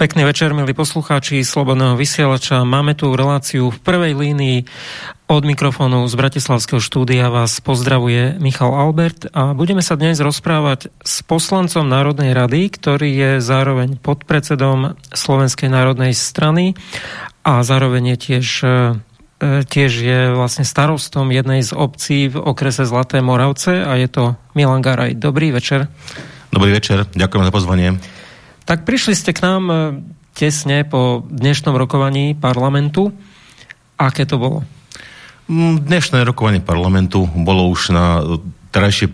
Pekný večer, milí poslucháči Slobodného vysielača. Máme tu reláciu v prvej línii od mikrofónu z Bratislavského štúdia vás pozdravuje Michal Albert a budeme sa dnes rozprávať s poslancom Národnej rady, ktorý je zároveň podpredsedom Slovenskej národnej strany a zároveň je tiež e, tiež je vlastne starostom jednej z obcí v okrese Zlaté Moravce a je to Milan Garaj. Dobrý večer. Dobrý večer, ďakujem za pozvanie. Tak prišli ste k nám e, tesne po dnešnom rokovaní parlamentu. Aké to bolo? Mm, dnešné rokovanie parlamentu bolo už na terajšie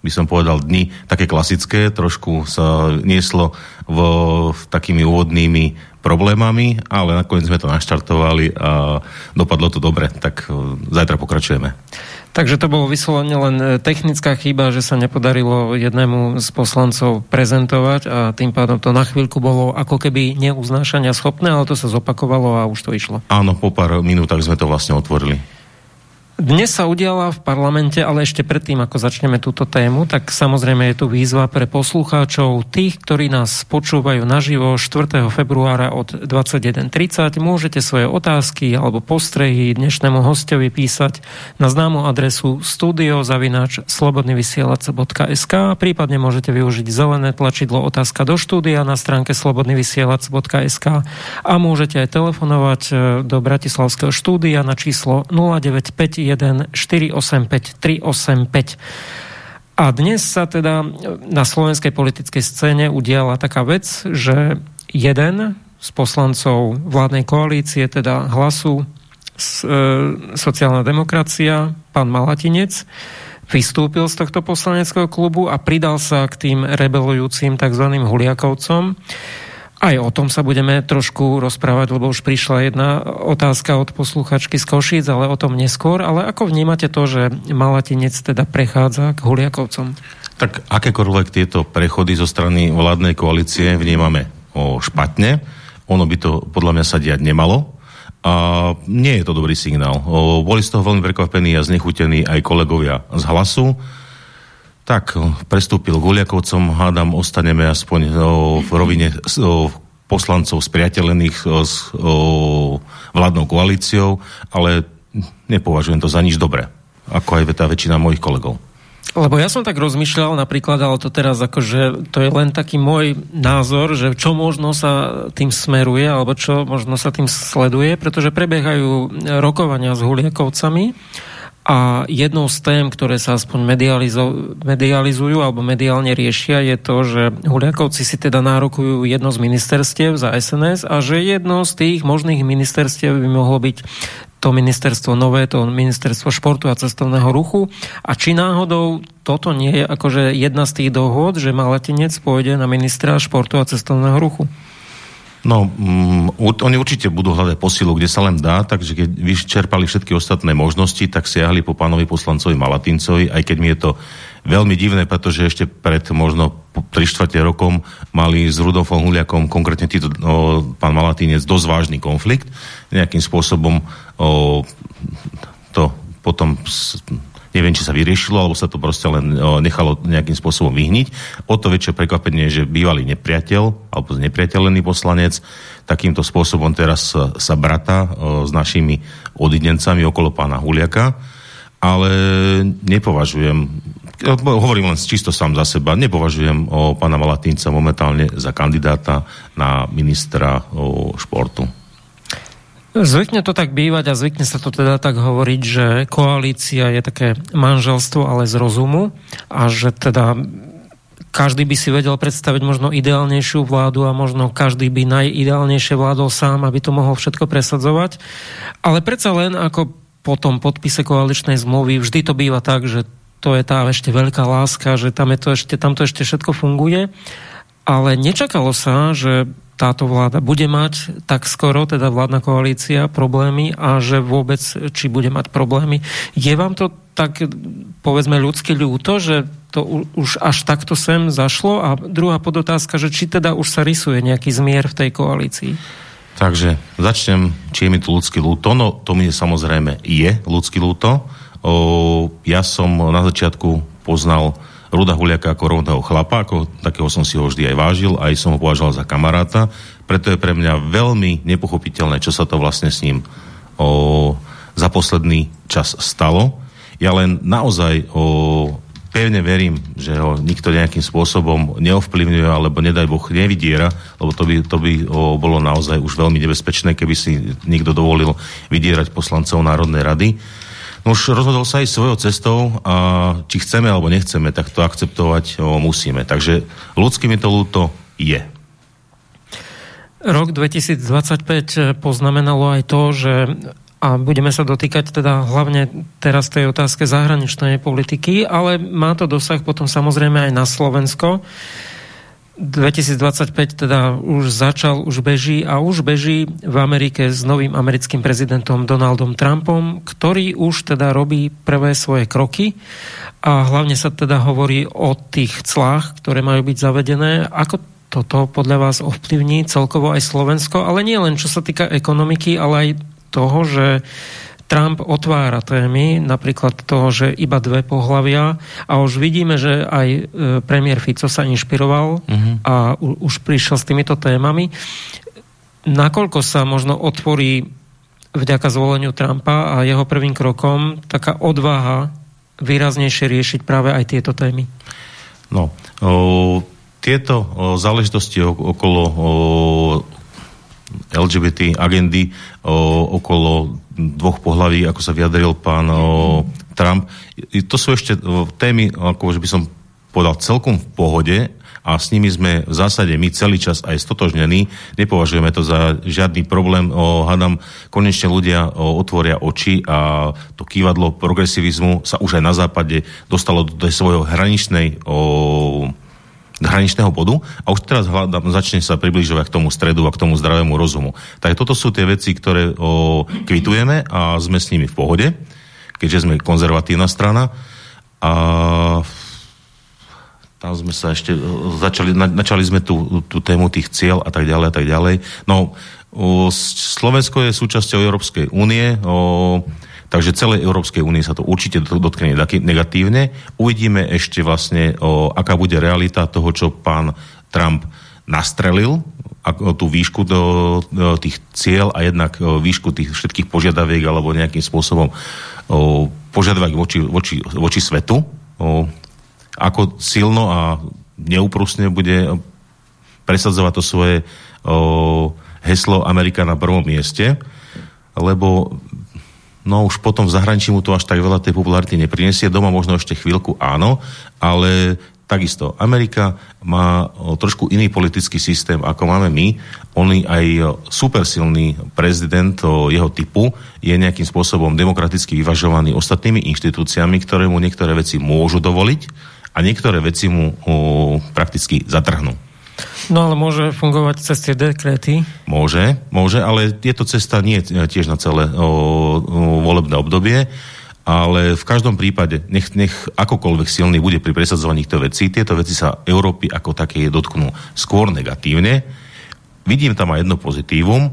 by som povedal dni také klasické, trošku sa nieslo v, v takými úvodnými problémami, ale nakoniec sme to naštartovali a dopadlo to dobre, tak e, zajtra pokračujeme. Takže to bolo vyslovene len e, technická chyba, že sa nepodarilo jednému z poslancov prezentovať a tým pádom to na chvíľku bolo ako keby neuznášania schopné, ale to sa zopakovalo a už to išlo. Áno, po pár minútach sme to vlastne otvorili. Dnes sa udiala v parlamente, ale ešte predtým, ako začneme túto tému, tak samozrejme je tu výzva pre poslucháčov, tých, ktorí nás počúvajú naživo 4. februára od 21.30. Môžete svoje otázky alebo postrehy dnešnému hostovi písať na známu adresu studiozavinač slobodnyvysielac.sk prípadne môžete využiť zelené tlačidlo otázka do štúdia na stránke slobodnyvysielac.sk a môžete aj telefonovať e, do Bratislavského štúdia na číslo 095 485 385. A dnes sa teda na slovenskej politickej scéne udiala taká vec, že jeden z poslancov vládnej koalície, teda hlasu e, sociálna demokracia, pán Malatinec, vystúpil z tohto poslaneckého klubu a pridal sa k tým rebelujúcim tzv. huliakovcom. Aj o tom sa budeme trošku rozprávať, lebo už prišla jedna otázka od posluchačky z Košíc, ale o tom neskôr. Ale ako vnímate to, že Malatinec teda prechádza k Huliakovcom? Tak akékoľvek tieto prechody zo strany vládnej koalície vnímame o špatne. Ono by to podľa mňa sa diať nemalo. A nie je to dobrý signál. O, boli z toho veľmi prekvapení a znechutení aj kolegovia z hlasu tak, prestúpil k Uliakovcom, hádam, ostaneme aspoň o, v rovine o, poslancov spriateľených s vládnou koalíciou, ale nepovažujem to za nič dobré, ako aj tá väčšina mojich kolegov. Lebo ja som tak rozmýšľal napríklad, ale to teraz akože to je len taký môj názor, že čo možno sa tým smeruje, alebo čo možno sa tým sleduje, pretože prebiehajú rokovania s Huliakovcami a jednou z tém, ktoré sa aspoň medializujú alebo mediálne riešia, je to, že Huliakovci si teda nárokujú jedno z ministerstiev za SNS a že jedno z tých možných ministerstiev by mohlo byť to ministerstvo nové, to ministerstvo športu a cestovného ruchu. A či náhodou toto nie je akože jedna z tých dohod, že Malatinec pôjde na ministra športu a cestovného ruchu? No, um, oni určite budú hľadať posilu, kde sa len dá, takže keď vyčerpali všetky ostatné možnosti, tak siahli po pánovi poslancovi Malatincovi, aj keď mi je to veľmi divné, pretože ešte pred možno 3 čtvrte rokom mali s Rudolfom Huliakom, konkrétne títo, o, pán Malatinec, dosť vážny konflikt. Nejakým spôsobom o, to potom Neviem, či sa vyriešilo, alebo sa to proste len nechalo nejakým spôsobom vyhniť. O to väčšie prekvapenie, že bývalý nepriateľ, alebo nepriateľený poslanec, takýmto spôsobom teraz sa, sa brata s našimi odidencami okolo pána Huliaka, ale nepovažujem, hovorím len čisto sám za seba, nepovažujem o pána Malatínca momentálne za kandidáta na ministra športu. Zvykne to tak bývať a zvykne sa to teda tak hovoriť, že koalícia je také manželstvo, ale z rozumu a že teda každý by si vedel predstaviť možno ideálnejšiu vládu a možno každý by najideálnejšie vládol sám, aby to mohol všetko presadzovať. Ale predsa len ako po tom podpise koaličnej zmluvy vždy to býva tak, že to je tá ešte veľká láska, že tam, je to ešte, tam to ešte všetko funguje. Ale nečakalo sa, že táto vláda bude mať tak skoro, teda vládna koalícia, problémy a že vôbec, či bude mať problémy. Je vám to tak, povedzme, ľudsky ľúto, že to už až takto sem zašlo? A druhá podotázka, že či teda už sa rysuje nejaký zmier v tej koalícii? Takže začnem, či je mi to ľudský ľúto. No, to mi samozrejme je ľudský ľúto. O, ja som na začiatku poznal Ruda Huliaka ako rovného chlapa, ako takého som si ho vždy aj vážil, aj som ho považoval za kamaráta, preto je pre mňa veľmi nepochopiteľné, čo sa to vlastne s ním o, za posledný čas stalo. Ja len naozaj o, pevne verím, že ho nikto nejakým spôsobom neovplyvňuje alebo nedaj Boh nevydiera, lebo to by, to by o, bolo naozaj už veľmi nebezpečné, keby si niekto dovolil vydierať poslancov Národnej rady. No už rozhodol sa aj svojou cestou a či chceme alebo nechceme, tak to akceptovať o, musíme. Takže ľudský mi to ľúto je. Rok 2025 poznamenalo aj to, že a budeme sa dotýkať teda hlavne teraz tej otázke zahraničnej politiky, ale má to dosah potom samozrejme aj na Slovensko. 2025 teda už začal, už beží a už beží v Amerike s novým americkým prezidentom Donaldom Trumpom, ktorý už teda robí prvé svoje kroky a hlavne sa teda hovorí o tých clách, ktoré majú byť zavedené. Ako toto podľa vás ovplyvní celkovo aj Slovensko, ale nie len čo sa týka ekonomiky, ale aj toho, že Trump otvára témy, napríklad toho, že iba dve pohlavia a už vidíme, že aj e, premiér Fico sa inšpiroval uh-huh. a u, už prišiel s týmito témami. Nakoľko sa možno otvorí vďaka zvoleniu Trumpa a jeho prvým krokom taká odvaha výraznejšie riešiť práve aj tieto témy? No, o, tieto o, záležitosti okolo o, LGBT agendy o, okolo dvoch pohlaví, ako sa vyjadril pán o, Trump. To sú ešte o, témy, ako by som povedal, celkom v pohode a s nimi sme v zásade my celý čas aj stotožnení. Nepovažujeme to za žiadny problém. O, hádam, konečne ľudia o, otvoria oči a to kývadlo progresivizmu sa už aj na západe dostalo do svojho hraničnej o, hraničného bodu a už teraz hľadám, začne sa približovať k tomu stredu a k tomu zdravému rozumu. Tak toto sú tie veci, ktoré o, kvitujeme a sme s nimi v pohode, keďže sme konzervatívna strana. A tam sme sa ešte začali, na, načali sme tú, tú tému tých cieľ a tak ďalej a tak ďalej. No, o, Slovensko je súčasťou Európskej únie, o, Takže celej Európskej únie sa to určite dotkne negatívne. Uvidíme ešte vlastne, o, aká bude realita toho, čo pán Trump nastrelil, tú výšku do, do tých cieľ a jednak výšku tých všetkých požiadaviek alebo nejakým spôsobom o, požiadavek voči, voči, voči svetu. O, ako silno a neúprusne bude presadzovať to svoje o, heslo Amerika na prvom mieste, lebo no už potom v zahraničí mu to až tak veľa tej popularity neprinesie, doma možno ešte chvíľku áno, ale takisto Amerika má trošku iný politický systém, ako máme my. On aj super silný prezident jeho typu je nejakým spôsobom demokraticky vyvažovaný ostatnými inštitúciami, ktoré mu niektoré veci môžu dovoliť a niektoré veci mu o, prakticky zatrhnú. No ale môže fungovať cez tie dekréty? Môže, môže, ale je to cesta nie tiež na celé o, o, volebné obdobie, ale v každom prípade, nech, nech akokoľvek silný bude pri presadzovaní týchto vecí, tieto veci sa Európy ako také dotknú skôr negatívne. Vidím tam aj jedno pozitívum, o,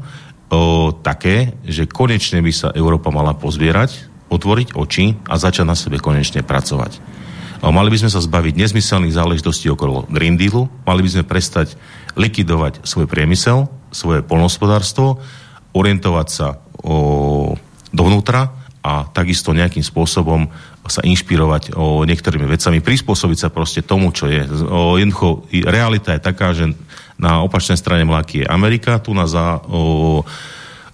také, že konečne by sa Európa mala pozbierať, otvoriť oči a začať na sebe konečne pracovať Mali by sme sa zbaviť nezmyselných záležitostí okolo Green Dealu, mali by sme prestať likvidovať svoj priemysel, svoje polnospodárstvo, orientovať sa o, dovnútra a takisto nejakým spôsobom sa inšpirovať o niektorými vecami, prispôsobiť sa proste tomu, čo je. O, jednoducho, realita je taká, že na opačnej strane mláky je Amerika, tu na za o,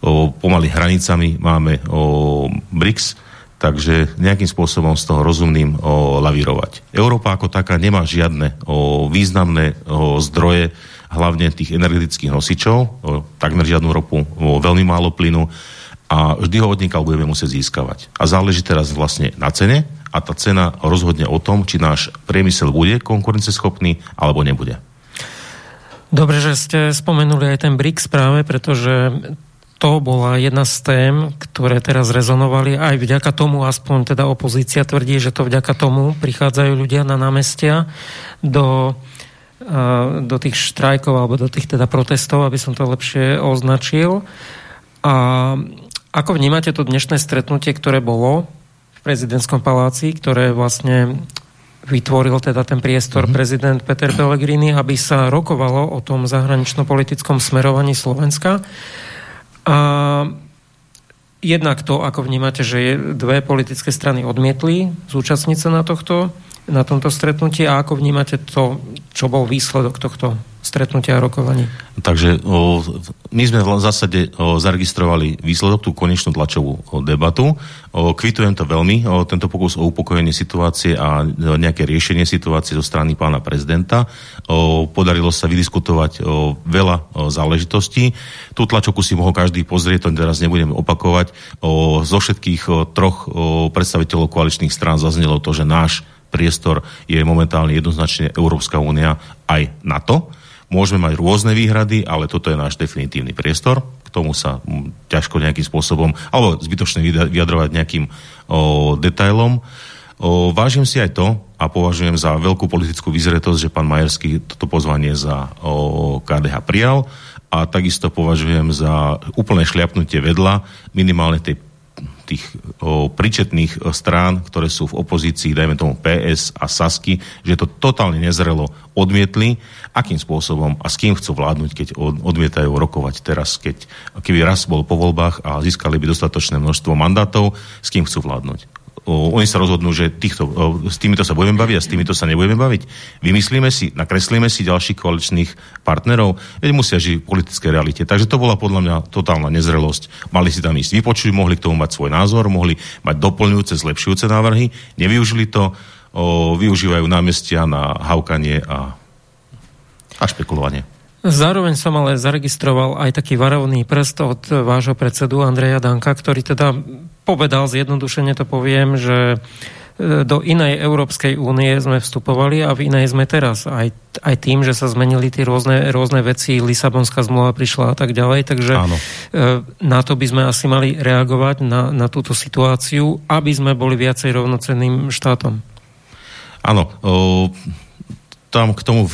o, pomaly hranicami máme o, BRICS, takže nejakým spôsobom z toho rozumným o, lavírovať. Európa ako taká nemá žiadne o, významné o, zdroje, hlavne tých energetických nosičov, o, takmer žiadnu ropu, o, veľmi málo plynu a vždy ho odnikal budeme musieť získavať. A záleží teraz vlastne na cene a tá cena rozhodne o tom, či náš priemysel bude konkurenceschopný alebo nebude. Dobre, že ste spomenuli aj ten BRICS práve, pretože to bola jedna z tém, ktoré teraz rezonovali. Aj vďaka tomu, aspoň teda opozícia tvrdí, že to vďaka tomu prichádzajú ľudia na námestia do, do tých štrajkov alebo do tých teda protestov, aby som to lepšie označil. A ako vnímate to dnešné stretnutie, ktoré bolo v prezidentskom paláci, ktoré vlastne vytvoril teda ten priestor mm-hmm. prezident Peter Pellegrini, aby sa rokovalo o tom zahranično-politickom smerovaní Slovenska. A jednak to, ako vnímate, že dve politické strany odmietli zúčastniť sa na, tohto, na tomto stretnutí a ako vnímate to, čo bol výsledok tohto stretnutia a rokovaní. Takže o, my sme v zásade o, zaregistrovali výsledok, tú konečnú tlačovú o, debatu. O, kvitujem to veľmi, o, tento pokus o upokojenie situácie a o, nejaké riešenie situácie zo strany pána prezidenta. O, podarilo sa vydiskutovať o, veľa o, záležitostí. Tú tlačovku si mohol každý pozrieť, to teraz nebudem opakovať. O, zo všetkých o, troch o, predstaviteľov koaličných strán zaznelo to, že náš priestor je momentálne jednoznačne Európska únia aj NATO. Môžeme mať rôzne výhrady, ale toto je náš definitívny priestor. K tomu sa ťažko nejakým spôsobom, alebo zbytočne vyjadrovať nejakým o, detailom. O, vážim si aj to a považujem za veľkú politickú vyzretosť, že pán Majerský toto pozvanie za o, KDH prijal a takisto považujem za úplné šliapnutie vedla minimálne tej tých o, pričetných o, strán, ktoré sú v opozícii, dajme tomu PS a Sasky, že to totálne nezrelo odmietli, akým spôsobom a s kým chcú vládnuť, keď odmietajú rokovať teraz, keď keby raz bol po voľbách a získali by dostatočné množstvo mandátov, s kým chcú vládnuť oni sa rozhodnú, že týchto, s týmito sa budeme baviť a s týmito sa nebudeme baviť. Vymyslíme si, nakreslíme si ďalších koaličných partnerov, veď musia žiť v politickej realite. Takže to bola podľa mňa totálna nezrelosť. Mali si tam ísť vypočuť, mohli k tomu mať svoj názor, mohli mať doplňujúce, zlepšujúce návrhy, nevyužili to, o, využívajú námestia na haukanie a, a špekulovanie. Zároveň som ale zaregistroval aj taký varovný prst od vášho predsedu Andreja Danka, ktorý teda povedal, zjednodušene to poviem, že e, do inej Európskej únie sme vstupovali a v inej sme teraz. Aj, aj tým, že sa zmenili tie rôzne, rôzne veci, Lisabonská zmluva prišla a tak ďalej, takže Áno. E, na to by sme asi mali reagovať na, na túto situáciu, aby sme boli viacej rovnocenným štátom. Áno, o tam k tomu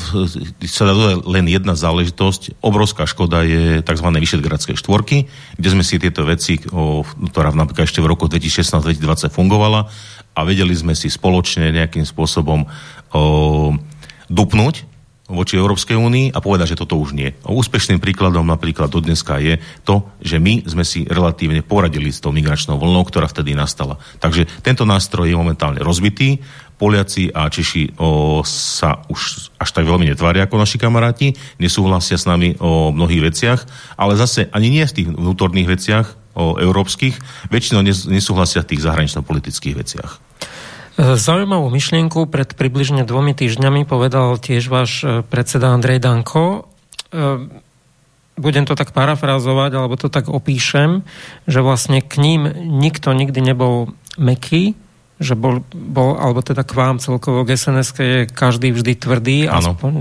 sa dá len jedna záležitosť. Obrovská škoda je tzv. vyšetgradské štvorky, kde sme si tieto veci, ktorá napríklad ešte v roku 2016-2020 fungovala a vedeli sme si spoločne nejakým spôsobom o, dupnúť voči Európskej únii a povedať, že toto už nie. Úspešným príkladom napríklad do dneska je to, že my sme si relatívne poradili s tou migračnou vlnou, ktorá vtedy nastala. Takže tento nástroj je momentálne rozbitý. Poliaci a Češi o, sa už až tak veľmi netvária ako naši kamaráti, nesúhlasia s nami o mnohých veciach, ale zase ani nie v tých vnútorných veciach, o európskych, väčšinou nesúhlasia v tých zahranično-politických veciach. Zaujímavú myšlienku pred približne dvomi týždňami povedal tiež váš e, predseda Andrej Danko. E, budem to tak parafrázovať, alebo to tak opíšem, že vlastne k ním nikto nikdy nebol meký, že bol, bol, alebo teda k vám celkovo k sns je každý vždy tvrdý, ano. aspoň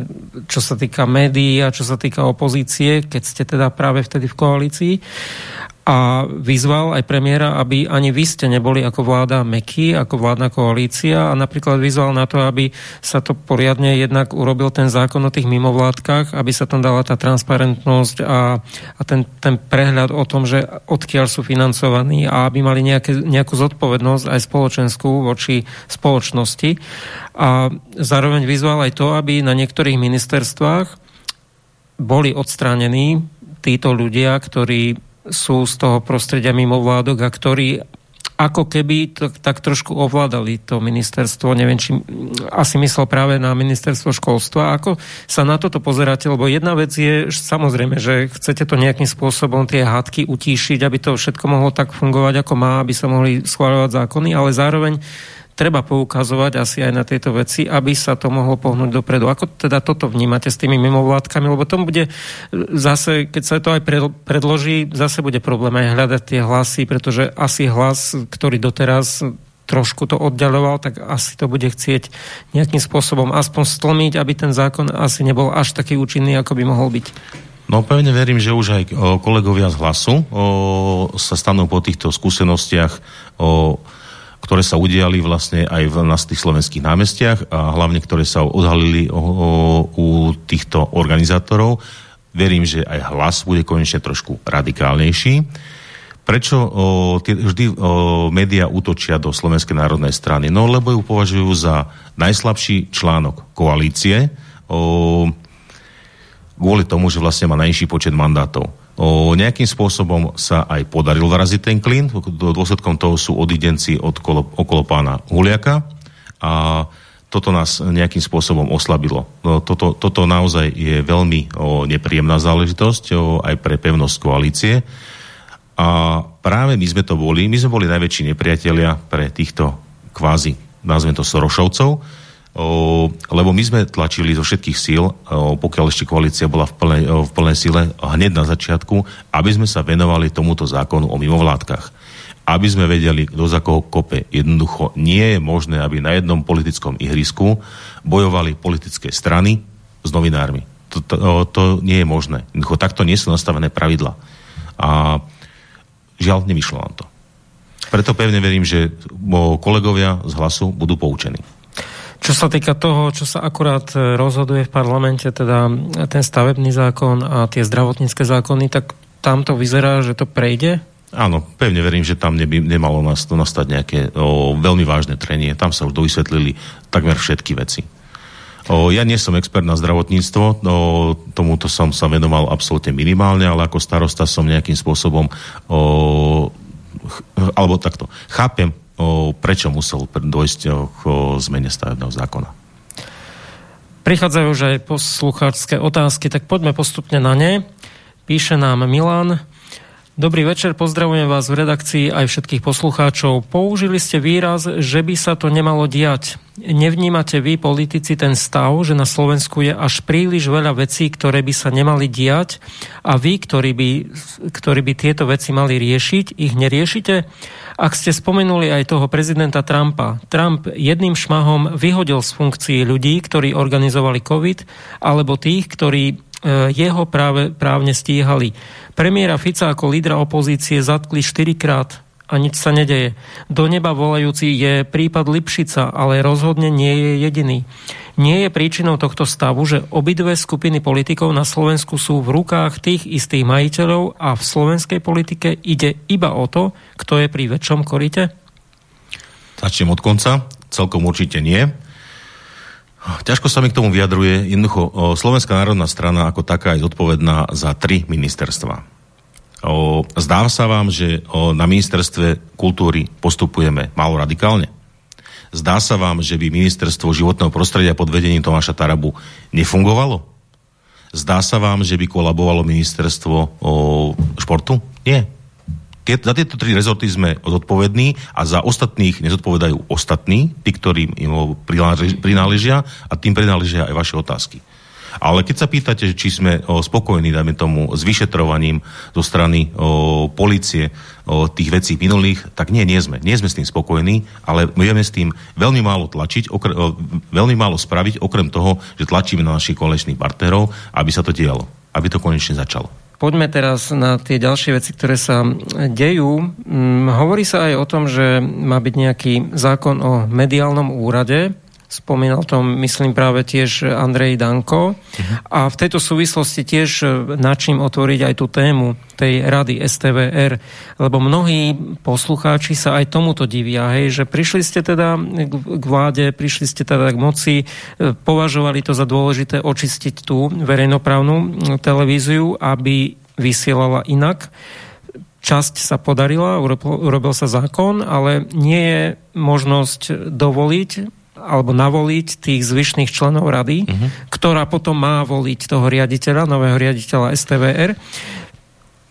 čo sa týka médií a čo sa týka opozície, keď ste teda práve vtedy v koalícii a vyzval aj premiéra, aby ani vy ste neboli ako vláda meky, ako vládna koalícia a napríklad vyzval na to, aby sa to poriadne jednak urobil ten zákon o tých mimovládkach, aby sa tam dala tá transparentnosť a, a ten, ten prehľad o tom, že odkiaľ sú financovaní a aby mali nejaké, nejakú zodpovednosť aj spoločenskú voči spoločnosti. A zároveň vyzval aj to, aby na niektorých ministerstvách boli odstránení títo ľudia, ktorí sú z toho prostredia mimovládok a ktorí ako keby to, tak trošku ovládali to ministerstvo, neviem, či asi myslel práve na ministerstvo školstva. Ako sa na toto pozeráte? Lebo jedna vec je, samozrejme, že chcete to nejakým spôsobom tie hádky utíšiť, aby to všetko mohlo tak fungovať, ako má, aby sa mohli schváľovať zákony, ale zároveň treba poukazovať asi aj na tieto veci, aby sa to mohlo pohnúť dopredu. Ako teda toto vnímate s tými mimovládkami? Lebo tom bude zase, keď sa to aj predloží, zase bude problém aj hľadať tie hlasy, pretože asi hlas, ktorý doteraz trošku to oddaľoval, tak asi to bude chcieť nejakým spôsobom aspoň stlmiť, aby ten zákon asi nebol až taký účinný, ako by mohol byť. No pevne verím, že už aj kolegovia z hlasu o, sa stanú po týchto skúsenostiach, o, ktoré sa udiali vlastne aj v, na tých slovenských námestiach a hlavne, ktoré sa odhalili o, o, u týchto organizátorov. Verím, že aj hlas bude konečne trošku radikálnejší. Prečo o, tie, vždy o, média útočia do Slovenskej národnej strany? No lebo ju považujú za najslabší článok koalície. O, kvôli tomu, že vlastne má najnižší počet mandátov. O, nejakým spôsobom sa aj podaril vraziť ten klin, dôsledkom toho sú odidenci od kolo, okolo pána Huliaka. A toto nás nejakým spôsobom oslabilo. No, toto, toto naozaj je veľmi o, nepríjemná záležitosť o, aj pre pevnosť koalície. A práve my sme to boli, my sme boli najväčší nepriatelia pre týchto kvázi, nazvem to Sorošovcov, lebo my sme tlačili zo všetkých síl, pokiaľ ešte koalícia bola v plnej, v plnej sile, hneď na začiatku, aby sme sa venovali tomuto zákonu o mimovládkach. Aby sme vedeli, kto za koho kope. Jednoducho nie je možné, aby na jednom politickom ihrisku bojovali politické strany s novinármi. To, to, to nie je možné. Jednoducho takto nie sú nastavené pravidla. A žiaľ, nevyšlo nám to. Preto pevne verím, že kolegovia z hlasu budú poučení. Čo sa týka toho, čo sa akurát e, rozhoduje v parlamente, teda ten stavebný zákon a tie zdravotnícke zákony, tak tam to vyzerá, že to prejde? Áno, pevne verím, že tam neby, nemalo nás to nastať nejaké o, veľmi vážne trenie. Tam sa už dovysvetlili takmer všetky veci. O, ja nie som expert na zdravotníctvo, o, tomuto som sa venoval absolútne minimálne, ale ako starosta som nejakým spôsobom o, alebo takto. Chápem prečo musel dojsť k zmene stavebného zákona. Prichádzajú už aj poslucháčské otázky, tak poďme postupne na ne. Píše nám Milan. Dobrý večer, pozdravujem vás v redakcii aj všetkých poslucháčov. Použili ste výraz, že by sa to nemalo diať. Nevnímate vy, politici, ten stav, že na Slovensku je až príliš veľa vecí, ktoré by sa nemali diať a vy, ktorí by, ktorí by tieto veci mali riešiť, ich neriešite? Ak ste spomenuli aj toho prezidenta Trumpa, Trump jedným šmahom vyhodil z funkcií ľudí, ktorí organizovali COVID, alebo tých, ktorí jeho práve, právne stíhali. Premiéra Fica ako lídra opozície zatkli štyrikrát a nič sa nedeje. Do neba volajúci je prípad Lipšica, ale rozhodne nie je jediný. Nie je príčinou tohto stavu, že obidve skupiny politikov na Slovensku sú v rukách tých istých majiteľov a v slovenskej politike ide iba o to, kto je pri väčšom korite? Začnem od konca. Celkom určite nie. Ťažko sa mi k tomu vyjadruje. Jednoducho, Slovenská národná strana ako taká je zodpovedná za tri ministerstva. Zdá sa vám, že na ministerstve kultúry postupujeme málo radikálne? Zdá sa vám, že by ministerstvo životného prostredia pod vedením Tomáša Tarabu nefungovalo? Zdá sa vám, že by kolabovalo ministerstvo o športu? Nie. Za tieto tri rezorty sme zodpovední a za ostatných nezodpovedajú ostatní, tí, ktorým im prináležia a tým prináležia aj vaše otázky. Ale keď sa pýtate, či sme spokojní, dajme tomu, s vyšetrovaním zo strany o, policie o, tých vecí minulých, tak nie, nie sme. Nie sme s tým spokojní, ale budeme s tým veľmi málo tlačiť, okre, o, veľmi málo spraviť, okrem toho, že tlačíme na našich kolečných partnerov, aby sa to dialo. Aby to konečne začalo. Poďme teraz na tie ďalšie veci, ktoré sa dejú. Hm, hovorí sa aj o tom, že má byť nejaký zákon o mediálnom úrade, Spomínal to, myslím, práve tiež Andrej Danko. Uh-huh. A v tejto súvislosti tiež e, načím otvoriť aj tú tému tej rady STVR, lebo mnohí poslucháči sa aj tomuto divia, hej, že prišli ste teda k vláde, prišli ste teda k moci, e, považovali to za dôležité očistiť tú verejnoprávnu televíziu, aby vysielala inak časť sa podarila, urobil sa zákon, ale nie je možnosť dovoliť alebo navoliť tých zvyšných členov rady, uh-huh. ktorá potom má voliť toho riaditeľa, nového riaditeľa STVR.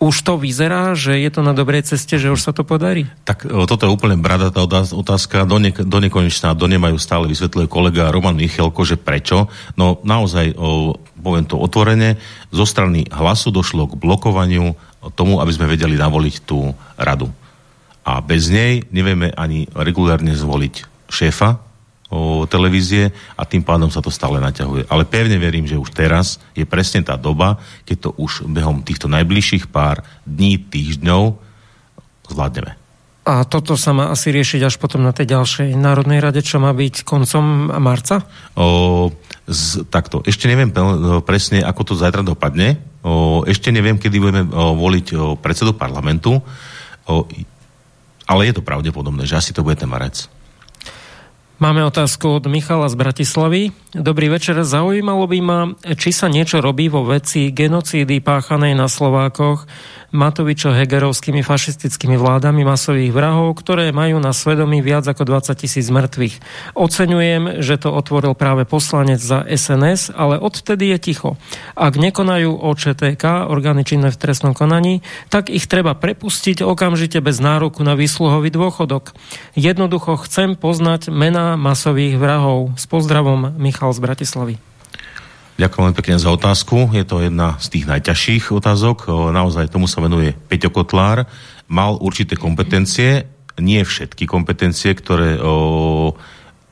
Už to vyzerá, že je to na dobrej ceste, že už sa to podarí? Tak toto je úplne bradatá otázka. Do, ne, do nekonečná, do nemajú stále vysvetľuje kolega Roman Michelko, že prečo. No naozaj, o, poviem to otvorene, zo strany hlasu došlo k blokovaniu tomu, aby sme vedeli navoliť tú radu. a bez nej nevieme ani regulárne zvoliť šéfa o, televízie a tým pádom sa to stále naťahuje. Ale pevne verím, že už teraz je presne tá doba, keď to už behom týchto najbližších pár dní, týždňov zvládneme. A toto sa má asi riešiť až potom na tej ďalšej Národnej rade, čo má byť koncom marca? O, z, takto, ešte neviem presne, ako to zajtra dopadne. O, ešte neviem, kedy budeme o, voliť o, predsedu parlamentu. O, ale je to pravdepodobné, že asi to bude ten marec. Máme otázku od Michala z Bratislavy. Dobrý večer, zaujímalo by ma, či sa niečo robí vo veci genocídy páchanej na Slovákoch Matovičo-Hegerovskými fašistickými vládami masových vrahov, ktoré majú na svedomí viac ako 20 tisíc mŕtvych. Oceňujem, že to otvoril práve poslanec za SNS, ale odvtedy je ticho. Ak nekonajú OČTK, orgány činné v trestnom konaní, tak ich treba prepustiť okamžite bez nároku na výsluhový dôchodok. Jednoducho chcem poznať mená masových vrahov. S pozdravom Michal z Bratislavy. Ďakujem veľmi pekne za otázku. Je to jedna z tých najťažších otázok. Naozaj tomu sa venuje Peťo Kotlár. Mal určité kompetencie, nie všetky kompetencie, ktoré o,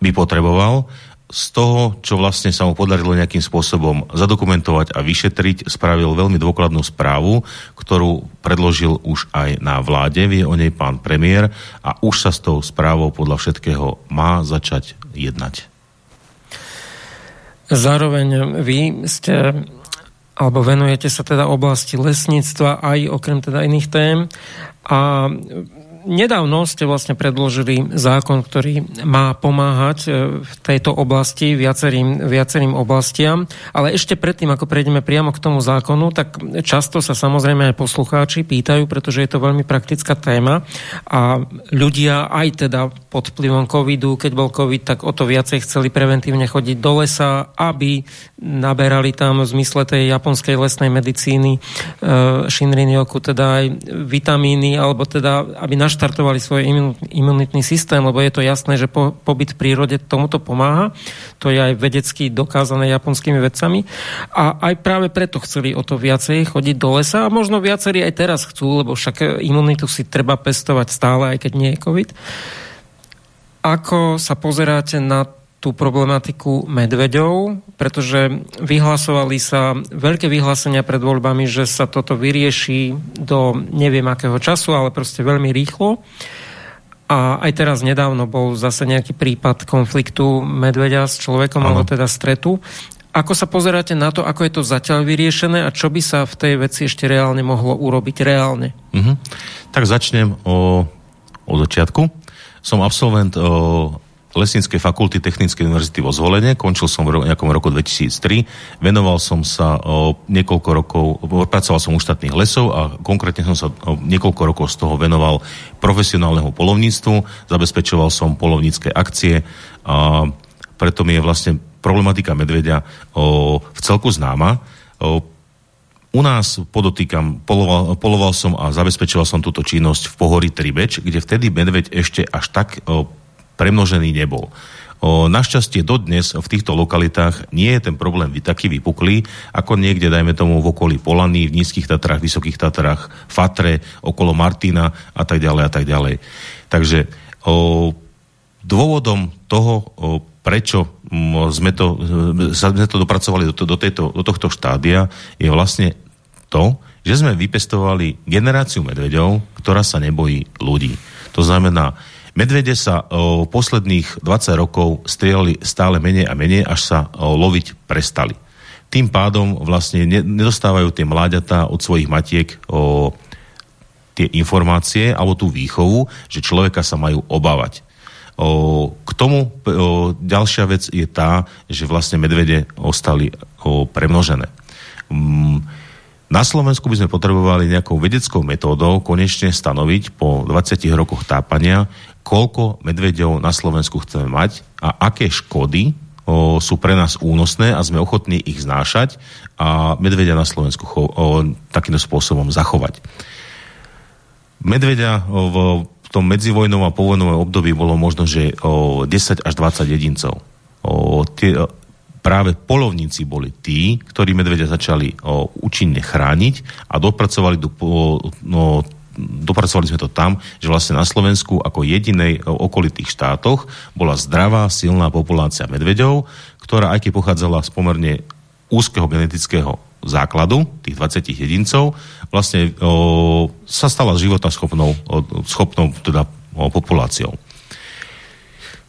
by potreboval. Z toho, čo vlastne sa mu podarilo nejakým spôsobom zadokumentovať a vyšetriť, spravil veľmi dôkladnú správu, ktorú predložil už aj na vláde, vie o nej pán premiér a už sa s tou správou podľa všetkého má začať jednať. Zároveň vy ste alebo venujete sa teda oblasti lesníctva aj okrem teda iných tém. A nedávno ste vlastne predložili zákon, ktorý má pomáhať e, v tejto oblasti viacerým, viacerým oblastiam, ale ešte predtým, ako prejdeme priamo k tomu zákonu, tak často sa samozrejme aj poslucháči pýtajú, pretože je to veľmi praktická téma. A ľudia aj teda pod vplyvom covidu, keď bol covid, tak o to viacej chceli preventívne chodiť do lesa, aby naberali tam v zmysle tej japonskej lesnej medicíny e, Shinrin-yoku teda aj vitamíny, alebo teda aby naš naštartovali svoj imunitný systém, lebo je to jasné, že po, pobyt v prírode tomuto pomáha. To je aj vedecky dokázané japonskými vedcami. A aj práve preto chceli o to viacej chodiť do lesa a možno viacerí aj teraz chcú, lebo však imunitu si treba pestovať stále, aj keď nie je COVID. Ako sa pozeráte na tú problematiku medveďov, pretože vyhlasovali sa veľké vyhlásenia pred voľbami, že sa toto vyrieši do neviem akého času, ale proste veľmi rýchlo. A aj teraz nedávno bol zase nejaký prípad konfliktu medveďa s človekom, alebo teda stretu. Ako sa pozeráte na to, ako je to zatiaľ vyriešené a čo by sa v tej veci ešte reálne mohlo urobiť reálne? Mm-hmm. Tak začnem o, o začiatku. Som absolvent o, Lesníckej fakulty Technickej univerzity vo Zvolene, končil som v nejakom roku 2003, venoval som sa o niekoľko rokov, pracoval som u štátnych lesov a konkrétne som sa o niekoľko rokov z toho venoval profesionálnemu polovníctvu, zabezpečoval som polovnícke akcie a preto mi je vlastne problematika medvedia o, v celku známa. O, u nás, podotýkam, poloval, poloval som a zabezpečoval som túto činnosť v pohorí Tribeč, kde vtedy medveď ešte až tak o, premnožený nebol. O, našťastie dodnes v týchto lokalitách nie je ten problém taký vypuklý, ako niekde, dajme tomu, v okolí Polany, v nízkych Tatrách, vysokých Tatrách, Fatre, okolo Martina a tak ďalej a tak ďalej. Takže o, dôvodom toho, o, prečo sme to, sme to dopracovali do, do, tejto, do tohto štádia, je vlastne to, že sme vypestovali generáciu medveďov, ktorá sa nebojí ľudí. To znamená, Medvede sa o, posledných 20 rokov strieľali stále menej a menej, až sa loviť prestali. Tým pádom vlastne ne, nedostávajú tie mláďatá od svojich matiek o, tie informácie alebo tú výchovu, že človeka sa majú obávať. O, k tomu o, ďalšia vec je tá, že vlastne medvede ostali o, premnožené. Mm, na Slovensku by sme potrebovali nejakou vedeckou metódou konečne stanoviť po 20 rokoch tápania, koľko medvedov na Slovensku chceme mať a aké škody o, sú pre nás únosné a sme ochotní ich znášať a medvedia na Slovensku cho, o, takýmto spôsobom zachovať. Medvedia v tom medzivojnovom a povojnovom období bolo možno, že o 10 až 20 jedincov. O, tie, práve polovníci boli tí, ktorí medvedia začali o, účinne chrániť a dopracovali do, o, no, dopracovali sme to tam, že vlastne na Slovensku ako jedinej okolitých štátoch bola zdravá, silná populácia medveďov, ktorá aj keď pochádzala z pomerne úzkeho genetického základu, tých 20 jedincov, vlastne o, sa stala života schopnou, o, schopnou teda, o, populáciou.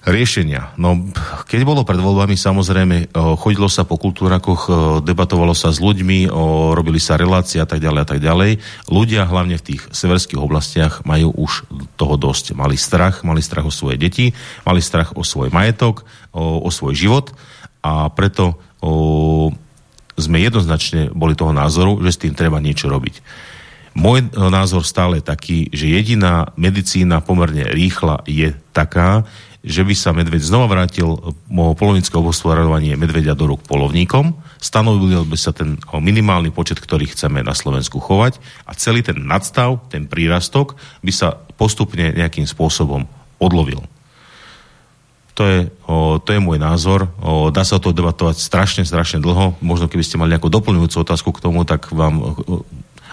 Riešenia. No, keď bolo pred voľbami, samozrejme, chodilo sa po kultúrakoch, debatovalo sa s ľuďmi, robili sa relácie a tak ďalej a tak ďalej. Ľudia, hlavne v tých severských oblastiach, majú už toho dosť. Mali strach, mali strach o svoje deti, mali strach o svoj majetok, o, o svoj život a preto o, sme jednoznačne boli toho názoru, že s tým treba niečo robiť. Môj názor stále je taký, že jediná medicína pomerne rýchla je taká, že by sa medveď znova vrátil polovnícke obospodarovanie medveďa do rúk polovníkom, stanovil by sa ten minimálny počet, ktorý chceme na Slovensku chovať a celý ten nadstav, ten prírastok by sa postupne nejakým spôsobom odlovil. To je, o, to je môj názor. O, dá sa o to debatovať strašne, strašne dlho. Možno keby ste mali nejakú doplňujúcu otázku k tomu, tak vám... O,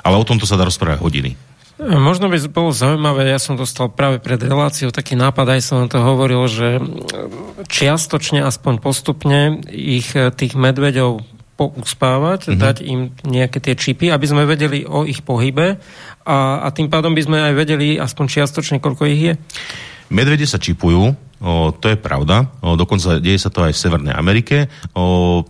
ale o tomto sa dá rozprávať hodiny. Možno by bolo zaujímavé, ja som dostal práve pred reláciou taký nápad, aj som to hovoril, že čiastočne, aspoň postupne ich eh, tých medveďov pouspávať, mm-hmm. dať im nejaké tie čipy, aby sme vedeli o ich pohybe a, a tým pádom by sme aj vedeli aspoň čiastočne, koľko ich je. Medvede sa čipujú, o, to je pravda, o, dokonca deje sa to aj v Severnej Amerike. O,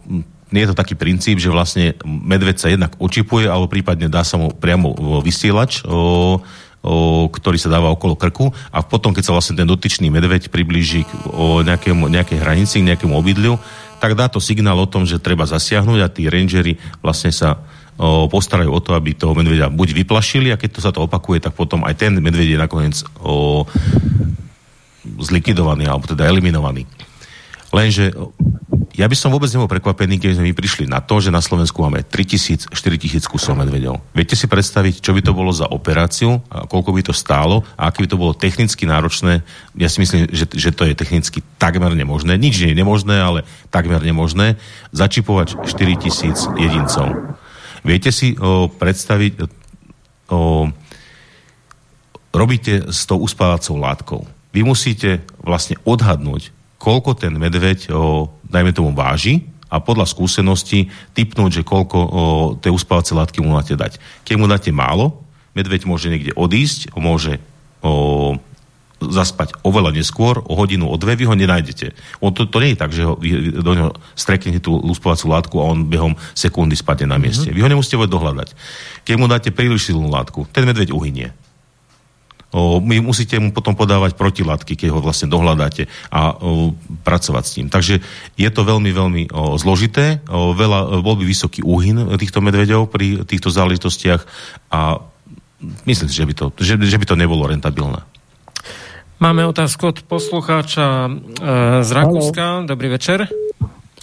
je to taký princíp, že vlastne medveď sa jednak očipuje, alebo prípadne dá sa mu priamo vysielač, o, o, ktorý sa dáva okolo krku a potom, keď sa vlastne ten dotyčný medveď priblíži k o nejakému, nejakej hranici, k nejakému obydliu, tak dá to signál o tom, že treba zasiahnuť a tí rangery vlastne sa o, postarajú o to, aby toho medveďa buď vyplašili a keď to sa to opakuje, tak potom aj ten medveď je nakoniec o, zlikvidovaný alebo teda eliminovaný. Lenže ja by som vôbec nebol prekvapený, keď sme my prišli na to, že na Slovensku máme 3000, 4000 kusov medvedov. Viete si predstaviť, čo by to bolo za operáciu, a koľko by to stálo a aké by to bolo technicky náročné. Ja si myslím, že, že to je technicky takmer nemožné. Nič nie je nemožné, ale takmer nemožné. Začipovať 4000 jedincov. Viete si o, predstaviť, o, robíte s tou uspávacou látkou. Vy musíte vlastne odhadnúť, koľko ten medveď, o, dajme tomu, váži a podľa skúsenosti typnúť, že koľko o, tej uspávacie látky mu máte dať. Keď mu dáte málo, medveď môže niekde odísť, môže o, zaspať oveľa neskôr, o hodinu, o dve, vy ho nenájdete. On to, to nie je tak, že ho, vy do neho streknete tú uspávacú látku a on behom sekundy spadne na mieste. Mm-hmm. Vy ho nemusíte dohľadať. Keď mu dáte príliš silnú látku, ten medveď uhynie my musíte mu potom podávať protilátky, keď ho vlastne dohľadáte a o, pracovať s ním. Takže je to veľmi, veľmi o, zložité. O, veľa, bol by vysoký úhyn týchto medveďov pri týchto záležitostiach a myslím si, že by to, že, že by to nebolo rentabilné. Máme otázku od poslucháča e, z Rakúska. Dobrý večer.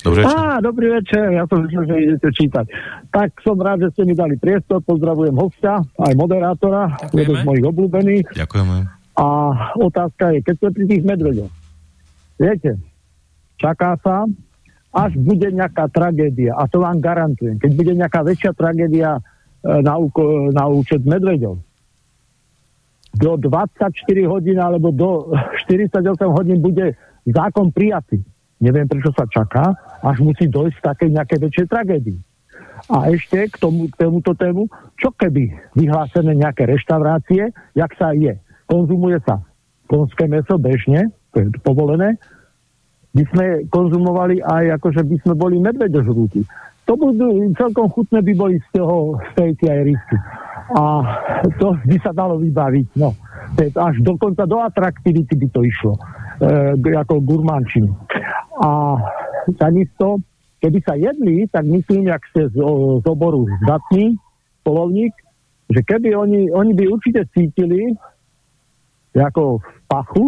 Dobrý večer. Á, dobrý večer, ja som myslel, že idete čítať. Tak som rád, že ste mi dali priestor, pozdravujem hostia, aj moderátora, jeden z mojich obľúbených. Ďakujeme. A otázka je, keď ste pri tých medveďoch, viete, čaká sa, až bude nejaká tragédia, a to vám garantujem, keď bude nejaká väčšia tragédia e, na, na účet medveďov, do 24 hodín alebo do 48 hodín bude zákon prijatý. Neviem, prečo sa čaká, až musí dojsť k takej nejakej väčšej tragédii. A ešte k, tomu, k tomuto tému, čo keby vyhlásené nejaké reštaurácie, jak sa je, konzumuje sa konské meso bežne, to je povolené, by sme konzumovali aj akože by sme boli medvedožrúti. To budú, celkom chutné by boli z toho stejky aj rysy. A to by sa dalo vybaviť, no. Až dokonca do atraktivity by to išlo, ako gurmančinu. A takisto, keby sa jedli, tak myslím, jak ste z, z oboru zdatný, polovník, že keby oni, oni by určite cítili, ako v pachu,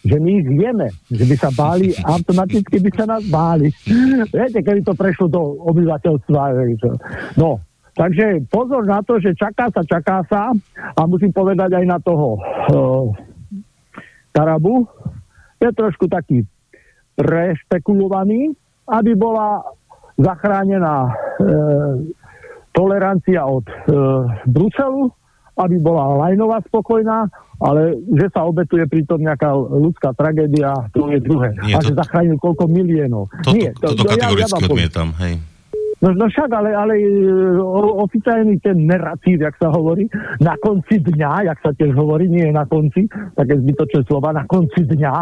že my ich vieme, že by sa báli, automaticky by sa nás báli. Viete, keby to prešlo do obyvateľstva. No, takže pozor na to, že čaká sa, čaká sa a musím povedať aj na toho uh, Tarabu. Je trošku taký rešpekulovaný, aby bola zachránená e, tolerancia od e, Bruselu aby bola Lajnová spokojná, ale že sa obetuje pritom nejaká ľudská tragédia, to je druhé. Nie, a to, že zachránil koľko miliónov. To, Nie, to, to, to kategoricky ja, ja odmietam, hej. No, no však, ale, ale e, oficiálny ten narratív, jak sa hovorí, na konci dňa, jak sa tiež hovorí, nie na konci, také zbytočné slova, na konci dňa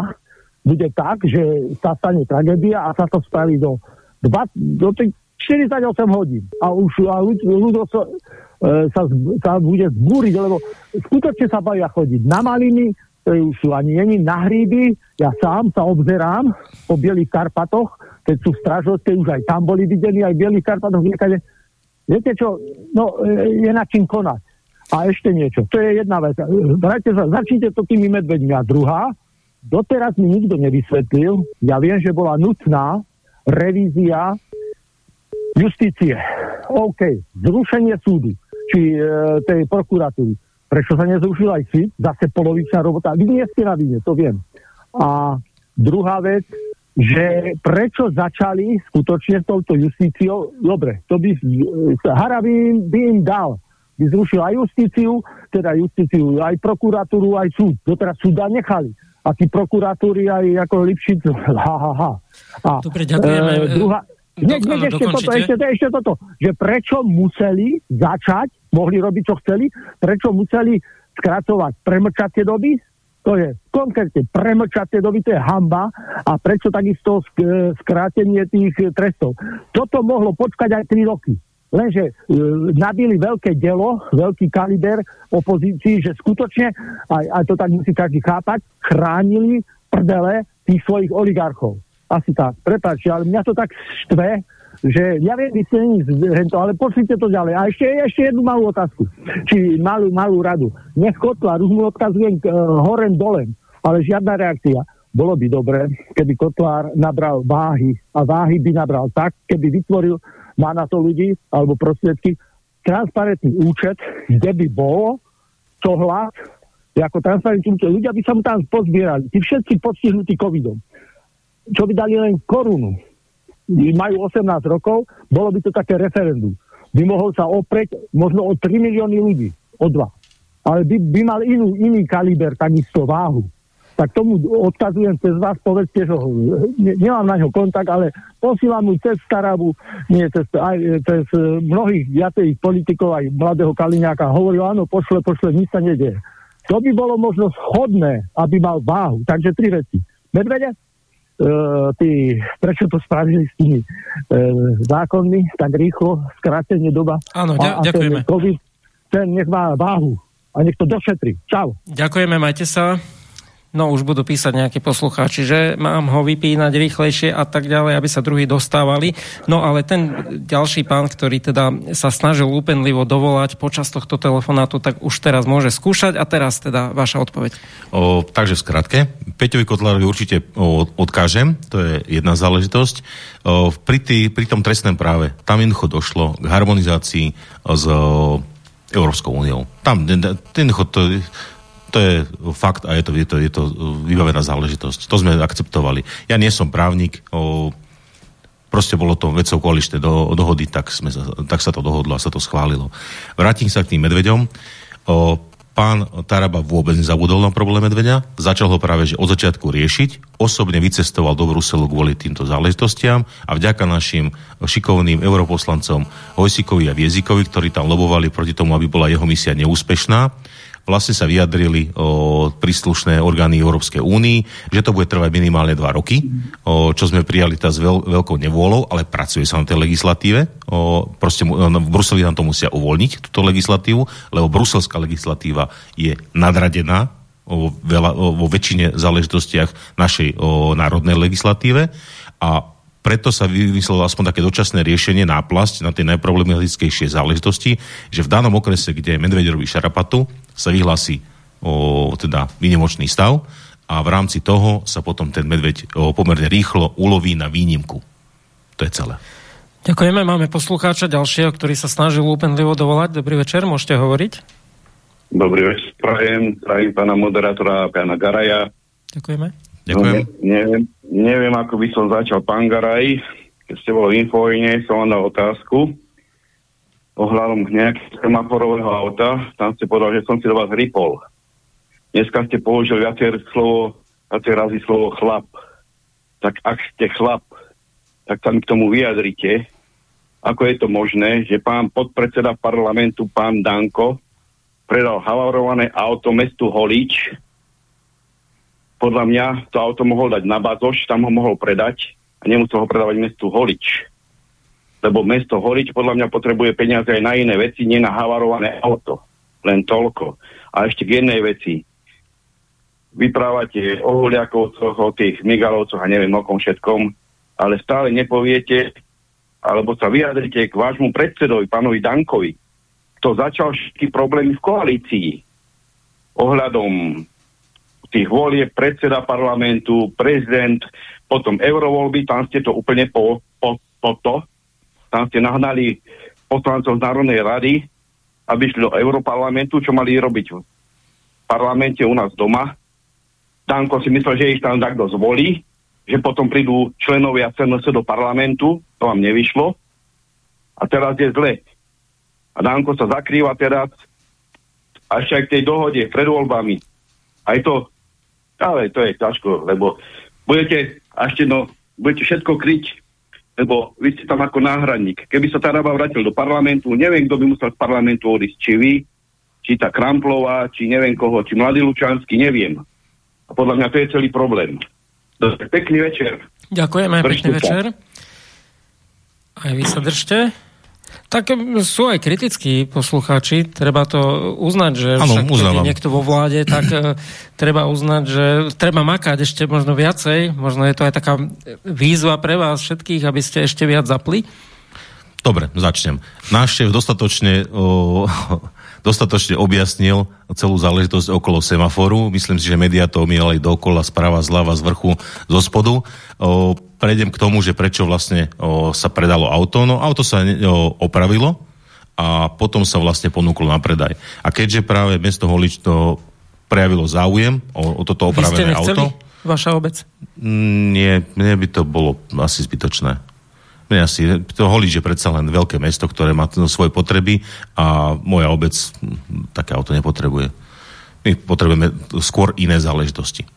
bude tak, že sa stane tragédia a sa to spraví do, 2, do 48 hodín. A už a ľudia sa, e, sa, sa bude zbúriť, lebo skutočne sa bavia chodiť na maliny, to už sú ani není na hríby, ja sám sa obzerám po Bielých Karpatoch, keď sú v Stražovskej, už aj tam boli videní, aj v Bielých Karpatoch niekade. Viete čo, no e, je na čím konať. A ešte niečo, to je jedna vec. Vrajte sa, začnite to tými medveďmi. A druhá, doteraz mi nikto nevysvetlil, ja viem, že bola nutná revízia justície. OK, zrušenie súdu, či e, tej prokuratúry. Prečo sa nezrušil aj si? Zase polovičná robota. Vy nie ste na vine, to viem. A druhá vec, že prečo začali skutočne s touto justíciou, dobre, to by Harabi by im dal, by zrušil aj justíciu, teda justíciu, aj prokuratúru, aj súd. Doteraz súda nechali. A tí prokuratúry aj ako Lipšic, ha, ha, ha. A, Dobre, ďakujeme. E, druhá, nie, nie, ešte toto, ešte, ešte toto, že prečo museli začať, mohli robiť, čo chceli, prečo museli skracovať premlčacie doby, to je konkrétne premlčacie doby, to je hamba a prečo takisto skrátenie tých trestov. Toto mohlo počkať aj 3 roky. Lenže e, nabili veľké delo, veľký kaliber opozícii, že skutočne, aj, aj to tak musí každý chápať, chránili prdele tých svojich oligarchov. Asi tak. Prepáčte, ale mňa to tak štve, že ja viem, vy ste není ale pošlite to ďalej. A ešte, ešte jednu malú otázku, či malú, malú radu. Nech Kotlar, už mu odkazujem uh, horem dolem, ale žiadna reakcia. Bolo by dobré, keby Kotlár nabral váhy a váhy by nabral tak, keby vytvoril, má na to ľudí alebo prostriedky, transparentný účet, kde by bolo čo hlas, ako transparentný účet. Ľudia by sa mu tam pozbierali. Tí všetci postihnutí covidom. Čo by dali len korunu majú 18 rokov, bolo by to také referendum. By mohol sa opreť možno o 3 milióny ľudí, o 2. Ale by, by mal inú, iný kaliber, takisto váhu. Tak tomu odkazujem cez vás, povedzte, že ho, ne, nemám na ňo kontakt, ale posílam mu cez Starabu, nie cez, aj, cez mnohých viacej politikov, aj mladého Kaliňáka, hovoril, áno, pošle, pošle, nič sa nedie. To by bolo možno schodné, aby mal váhu. Takže tri veci. Medvede, uh, tí, prečo to spravili s tými uh, zákonmi tak rýchlo, skrátenie doba. Áno, ďa, a, a ďakujeme. Ten COVID, ten nech má váhu a nech to došetri. Čau. Ďakujeme, majte sa. No už budú písať nejakí poslucháči, že mám ho vypínať rýchlejšie a tak ďalej, aby sa druhí dostávali. No ale ten ďalší pán, ktorý teda sa snažil úpenlivo dovolať počas tohto telefonátu, tak už teraz môže skúšať a teraz teda vaša odpoveď. O, takže v skratke, Peťovi Kotlárovi určite o, odkážem, to je jedna záležitosť. O, pri, tý, pri tom trestnom práve, tam jednoducho došlo k harmonizácii s Európskou úniou. Tam jednoducho to to je fakt a je to, je to, je to vybavená záležitosť. To sme akceptovali. Ja nie som právnik, o, proste bolo to vecou koaličné do, dohody, tak, sme, tak sa to dohodlo a sa to schválilo. Vrátim sa k tým medveďom. O, pán Taraba vôbec nezabudol na problém medveďa, začal ho práve že od začiatku riešiť, osobne vycestoval do Bruselu kvôli týmto záležitostiam a vďaka našim šikovným europoslancom Hojsikovi a Viezikovi, ktorí tam lobovali proti tomu, aby bola jeho misia neúspešná, vlastne sa vyjadrili o, príslušné orgány Európskej únii, že to bude trvať minimálne dva roky, o, čo sme prijali tá s veľ, veľkou nevôľou, ale pracuje sa na tej legislatíve. O, proste no, v Bruseli nám to musia uvoľniť, túto legislatívu, lebo bruselská legislatíva je nadradená o, veľa, o, vo väčšine záležitostiach našej o, národnej legislatíve a preto sa vymyslelo aspoň také dočasné riešenie náplasť na tie najproblematickejšie záležitosti, že v danom okrese, kde Medveď robí šarapatu, sa vyhlási o, teda výnimočný stav a v rámci toho sa potom ten medveď o, pomerne rýchlo uloví na výnimku. To je celé. Ďakujeme, máme poslucháča ďalšieho, ktorý sa snažil úpenlivo dovolať. Dobrý večer, môžete hovoriť. Dobrý večer, prajem, prajem pána moderátora, pána Garaja. Ďakujeme. Ďakujem. No, ne, neviem, neviem, ako by som začal. Pán Garaj, keď ste bol v Infovine, som vám dal otázku. ohľadom nejakého semaforového auta. Tam ste povedal, že som si do vás ripol. Dneska ste použili viacej slovo, viacej razy slovo chlap. Tak ak ste chlap, tak sa mi k tomu vyjadrite, ako je to možné, že pán podpredseda parlamentu, pán Danko, predal havarované auto mestu Holič. Podľa mňa to auto mohol dať na Bazoš, tam ho mohol predať a nemusel ho predávať mestu Holič lebo mesto Holič podľa mňa potrebuje peniaze aj na iné veci, nie na havarované auto. Len toľko. A ešte k jednej veci. Vyprávate o Huliakovcoch, o tých Migalovcoch a neviem o kom všetkom, ale stále nepoviete, alebo sa vyjadrite k vášmu predsedovi, pánovi Dankovi, kto začal všetky problémy v koalícii ohľadom tých volie predseda parlamentu, prezident, potom eurovoľby, tam ste to úplne po, po, po to, tam ste nahnali poslancov z Národnej rady, aby šli do Európarlamentu, čo mali robiť v parlamente u nás doma. Danko si myslel, že ich tam takto zvolí, že potom prídu členovia CNS do parlamentu, to vám nevyšlo. A teraz je zle. A Danko sa zakrýva teraz a ešte aj k tej dohode pred voľbami. Aj to, ale to je ťažko, lebo budete, ešte no, budete všetko kryť lebo vy ste tam ako náhradník. Keby sa Taraba vrátil do parlamentu, neviem, kto by musel z parlamentu odísť, či vy, či tá Kramplová, či neviem koho, či Mladý Lučanský, neviem. A podľa mňa to je celý problém. Dobre, pekný večer. Ďakujeme, Držte pekný sa. večer. Aj vy sa držte. Tak sú aj kritickí poslucháči, treba to uznať, že ano, však, keď je niekto vo vláde, tak e, treba uznať, že treba makať ešte možno viacej, možno je to aj taká výzva pre vás všetkých, aby ste ešte viac zapli. Dobre, začnem. Šéf dostatočne o, dostatočne objasnil celú záležitosť okolo semaforu. Myslím si, že médiá to omývali dokola, sprava, zľava, z vrchu, zo spodu. O, prejdem k tomu, že prečo vlastne o, sa predalo auto. No auto sa o, opravilo a potom sa vlastne ponúklo na predaj. A keďže práve mesto Holič to prejavilo záujem o, o toto opravené Vy ste auto... vaša obec? Nie, mne by to bolo asi zbytočné. Ne, asi, to Holič je predsa len veľké mesto, ktoré má svoje potreby a moja obec hm, také auto nepotrebuje. My potrebujeme skôr iné záležitosti.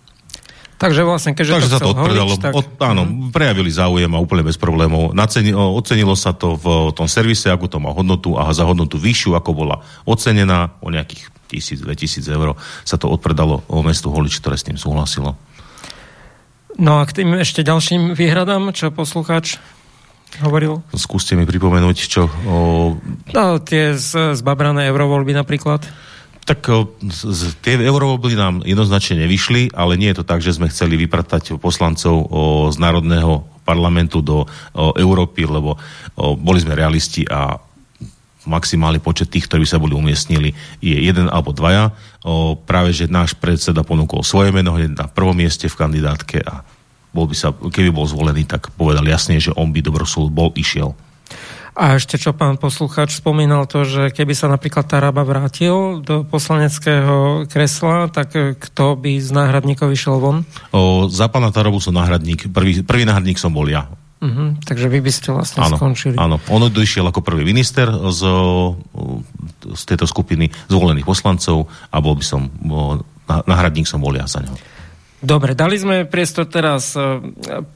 Takže vlastne, keďže Takže to sa to odpredalo, Holič, tak... od, áno, mm. prejavili záujem a úplne bez problémov. Naceni, ocenilo sa to v tom servise, ako to má hodnotu a za hodnotu vyššiu, ako bola ocenená, o nejakých 1000-2000 eur sa to odpredalo o mestu Holič, ktoré s tým súhlasilo. No a k tým ešte ďalším výhradám, čo poslucháč hovoril? Skúste mi pripomenúť, čo... O... No, tie z, zbabrané eurovoľby napríklad. Tak z, tie eurovoľby nám jednoznačne nevyšli, ale nie je to tak, že sme chceli vypratať poslancov o, z Národného parlamentu do o, Európy, lebo o, boli sme realisti a maximálny počet tých, ktorí sa boli umiestnili, je jeden alebo dvaja. O, práve, že náš predseda ponúkol svoje meno na prvom mieste v kandidátke a bol by sa, keby bol zvolený, tak povedal jasne, že on by Dobrosol bol išiel. A ešte čo pán poslucháč spomínal to, že keby sa napríklad Taraba vrátil do poslaneckého kresla, tak kto by z náhradníkov vyšiel von? O, za pána Tarabu som náhradník, prvý, prvý náhradník som bol ja. Uh-huh, takže vy by ste vlastne áno, skončili. Áno, on odišiel ako prvý minister z, z tejto skupiny zvolených poslancov a bol by som, náhradník som bol ja za ňo. Dobre, dali sme priestor teraz e,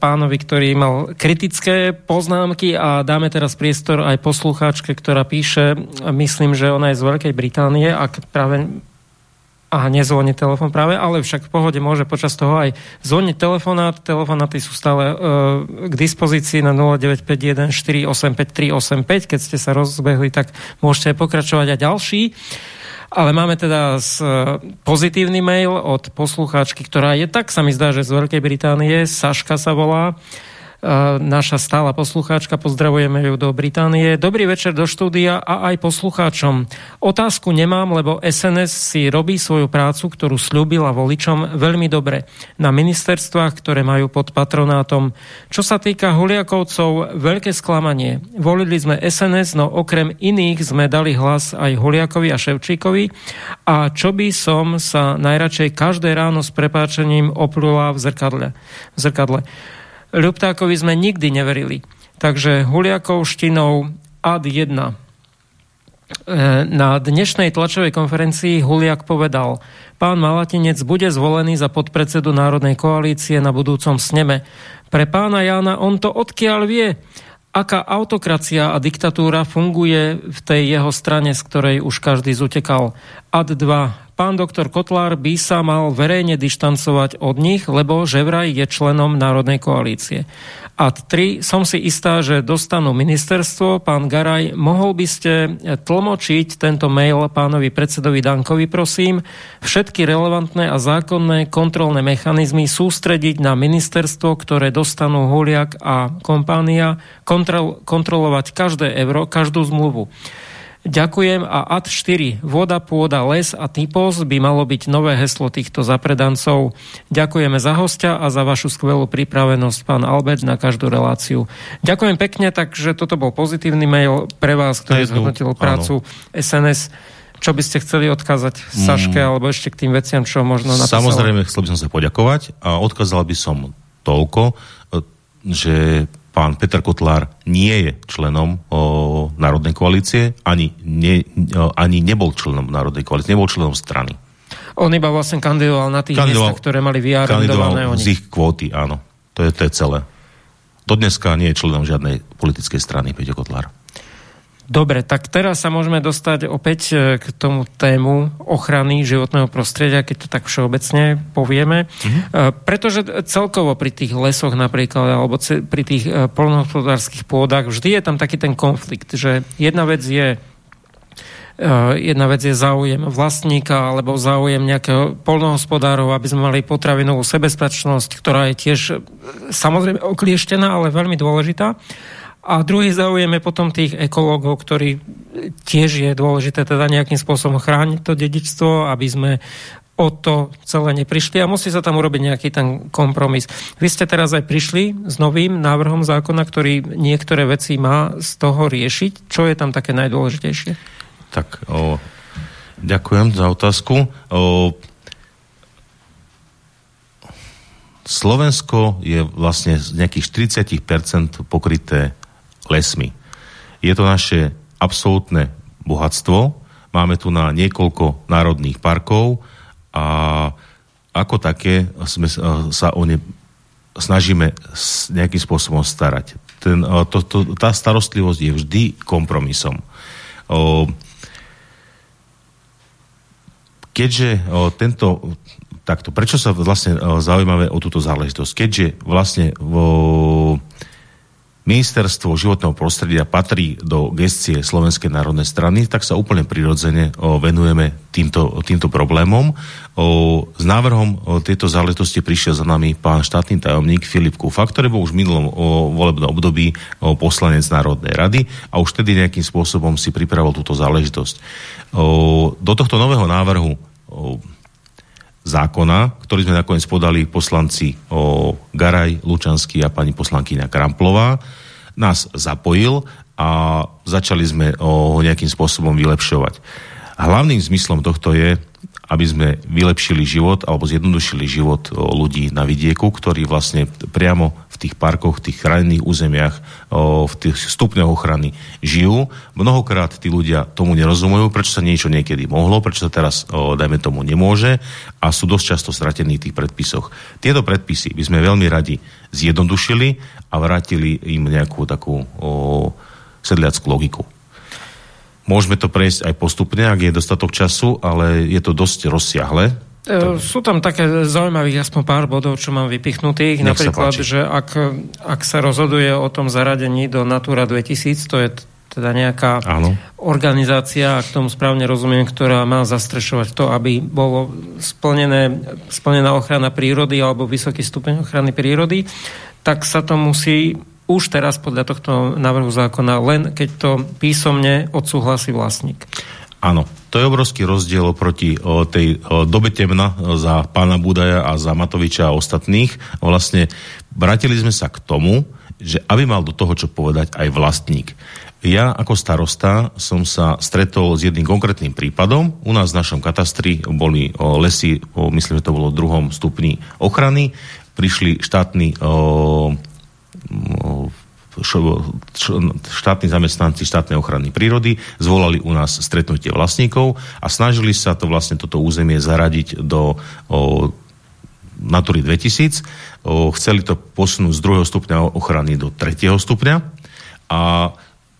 pánovi, ktorý mal kritické poznámky a dáme teraz priestor aj poslucháčke, ktorá píše, myslím, že ona je z Veľkej Británie, ak práve a nezvoní telefon práve, ale však v pohode môže počas toho aj zvoniť telefonát. Telefonáty sú stále e, k dispozícii na 0951 485 385. Keď ste sa rozbehli, tak môžete pokračovať aj ďalší. Ale máme teda e, pozitívny mail od poslucháčky, ktorá je tak, sa mi zdá, že z Veľkej Británie, Saška sa volá, naša stála poslucháčka, pozdravujeme ju do Británie. Dobrý večer do štúdia a aj poslucháčom. Otázku nemám, lebo SNS si robí svoju prácu, ktorú slúbila voličom veľmi dobre na ministerstvách, ktoré majú pod patronátom. Čo sa týka Huliakovcov, veľké sklamanie. Volili sme SNS, no okrem iných sme dali hlas aj Huliakovi a Ševčíkovi a čo by som sa najradšej každé ráno s prepáčením oplula v zrkadle. V zrkadle. Ľuptákovi sme nikdy neverili. Takže Huliakov štinou ad 1. na dnešnej tlačovej konferencii Huliak povedal, pán Malatinec bude zvolený za podpredsedu Národnej koalície na budúcom sneme. Pre pána Jána on to odkiaľ vie, aká autokracia a diktatúra funguje v tej jeho strane, z ktorej už každý zutekal. Ad 2 pán doktor Kotlár by sa mal verejne dištancovať od nich, lebo že vraj je členom Národnej koalície. A tri, som si istá, že dostanú ministerstvo. Pán Garaj, mohol by ste tlmočiť tento mail pánovi predsedovi Dankovi, prosím, všetky relevantné a zákonné kontrolné mechanizmy sústrediť na ministerstvo, ktoré dostanú Huliak a kompánia, kontrol, kontrolovať každé euro, každú zmluvu. Ďakujem a AD 4. Voda, pôda, les a typos by malo byť nové heslo týchto zapredancov. Ďakujeme za hostia a za vašu skvelú pripravenosť, pán Albert, na každú reláciu. Ďakujem pekne, takže toto bol pozitívny mail pre vás, ktorý zhodnotil prácu áno. SNS. Čo by ste chceli odkázať Saške, mm. alebo ešte k tým veciam, čo možno napísala? Samozrejme, chcel by som sa poďakovať a odkázal by som toľko, že pán Peter Kotlár nie je členom o, Národnej koalície, ani, ne, o, ani nebol členom Národnej koalície, nebol členom strany. On iba vlastne kandidoval na tých kandidoval, miestach, ktoré mali vyarendované oni. z ich kvóty, áno. To je, to je celé. Do dneska nie je členom žiadnej politickej strany Peťo Kotlár. Dobre, tak teraz sa môžeme dostať opäť e, k tomu tému ochrany životného prostredia, keď to tak všeobecne povieme. Mm-hmm. Pretože celkovo pri tých lesoch napríklad, alebo pri tých e, polnohospodárských pôdach, vždy je tam taký ten konflikt, že jedna vec je jedna vec je záujem vlastníka alebo záujem nejakého polnohospodárov, aby sme mali potravinovú sebezpečnosť, ktorá je tiež samozrejme oklieštená, ale veľmi dôležitá. A druhý záujem je potom tých ekológov, ktorí tiež je dôležité teda nejakým spôsobom chrániť to dedičstvo, aby sme o to celé neprišli a musí sa tam urobiť nejaký ten kompromis. Vy ste teraz aj prišli s novým návrhom zákona, ktorý niektoré veci má z toho riešiť. Čo je tam také najdôležitejšie? Tak, o, ďakujem za otázku. O, Slovensko je vlastne z nejakých 40% pokryté lesmi. Je to naše absolútne bohatstvo. Máme tu na niekoľko národných parkov a ako také sme sa o ne snažíme nejakým spôsobom starať. Ten, to, to, tá starostlivosť je vždy kompromisom. O, keďže o, tento takto, prečo sa vlastne o, zaujímavé o túto záležitosť? Keďže vlastne vo, ministerstvo životného prostredia patrí do gestie Slovenskej národnej strany, tak sa úplne prirodzene venujeme týmto, týmto problémom. S návrhom tejto záležitosti prišiel za nami pán štátny tajomník Filip Kufa, ktorý bol už v minulom volebnom období poslanec Národnej rady a už tedy nejakým spôsobom si pripravil túto záležitosť. Do tohto nového návrhu zákona, ktorý sme nakoniec podali poslanci o Garaj, Lučanský a pani poslankyňa Kramplová, nás zapojil a začali sme ho nejakým spôsobom vylepšovať. Hlavným zmyslom tohto je, aby sme vylepšili život alebo zjednodušili život ľudí na vidieku, ktorí vlastne priamo v tých parkoch, v tých chránených územiach, v tých stupňoch ochrany žijú. Mnohokrát tí ľudia tomu nerozumujú, prečo sa niečo niekedy mohlo, prečo sa teraz, dajme tomu, nemôže a sú dosť často stratení v tých predpisoch. Tieto predpisy by sme veľmi radi zjednodušili a vrátili im nejakú takú sedliackú logiku. Môžeme to prejsť aj postupne, ak je dostatok času, ale je to dosť rozsiahle. E, sú tam také zaujímavých aspoň pár bodov, čo mám vypichnutých. Nech Napríklad, že ak, ak sa rozhoduje o tom zaradení do Natura 2000, to je teda nejaká Áno. organizácia, ak tomu správne rozumiem, ktorá má zastrešovať to, aby bolo splnené, splnená ochrana prírody alebo vysoký stupeň ochrany prírody, tak sa to musí už teraz podľa tohto návrhu zákona, len keď to písomne odsúhlasí vlastník. Áno, to je obrovský rozdiel oproti o, tej o, dobe temna za pána Budaja a za Matoviča a ostatných. Vlastne vrátili sme sa k tomu, že aby mal do toho čo povedať aj vlastník. Ja ako starosta som sa stretol s jedným konkrétnym prípadom. U nás v našom katastri boli o, lesy, o, myslím, že to bolo v druhom stupni ochrany. Prišli štátni o, štátni zamestnanci štátnej ochrany prírody zvolali u nás stretnutie vlastníkov a snažili sa to vlastne toto územie zaradiť do o, Natury 2000. O, chceli to posunúť z druhého stupňa ochrany do tretieho stupňa a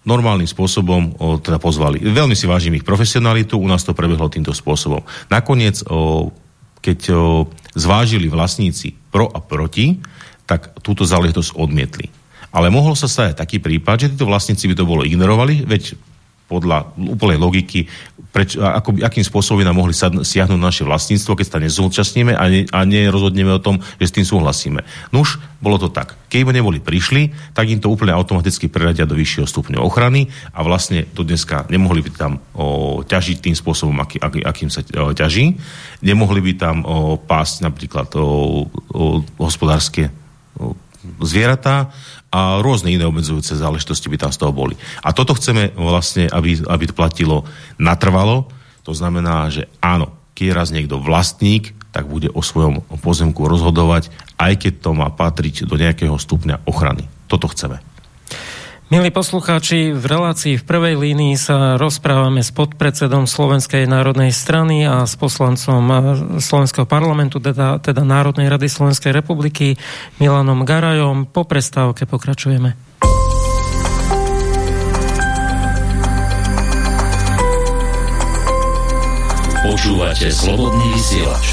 normálnym spôsobom o, teda pozvali. Veľmi si vážim ich profesionalitu, u nás to prebehlo týmto spôsobom. Nakoniec, o, keď o, zvážili vlastníci pro a proti, tak túto záležitosť odmietli. Ale mohol sa stať taký prípad, že títo vlastníci by to bolo ignorovali, veď podľa úplnej logiky, preč, ako, akým spôsobom nám mohli siahnuť naše vlastníctvo, keď sa nezúčastníme a, ne, a nerozhodneme o tom, že s tým súhlasíme. No už bolo to tak. Keď neboli prišli, tak im to úplne automaticky preradia do vyššieho stupňa ochrany a vlastne do dneska nemohli by tam o, ťažiť tým spôsobom, aký, aký, akým sa o, ťaží. Nemohli by tam o, pásť napríklad o, o, hospodárske zvieratá a rôzne iné obmedzujúce záležitosti by tam z toho boli. A toto chceme vlastne, aby, aby to platilo natrvalo. To znamená, že áno, keď raz niekto vlastník, tak bude o svojom pozemku rozhodovať, aj keď to má patriť do nejakého stupňa ochrany. Toto chceme. Milí poslucháči, v relácii v prvej línii sa rozprávame s podpredsedom Slovenskej národnej strany a s poslancom eh, Slovenského parlamentu, teda, teda Národnej rady Slovenskej republiky Milanom Garajom. Po prestávke pokračujeme. Počúvate slobodný vysielač.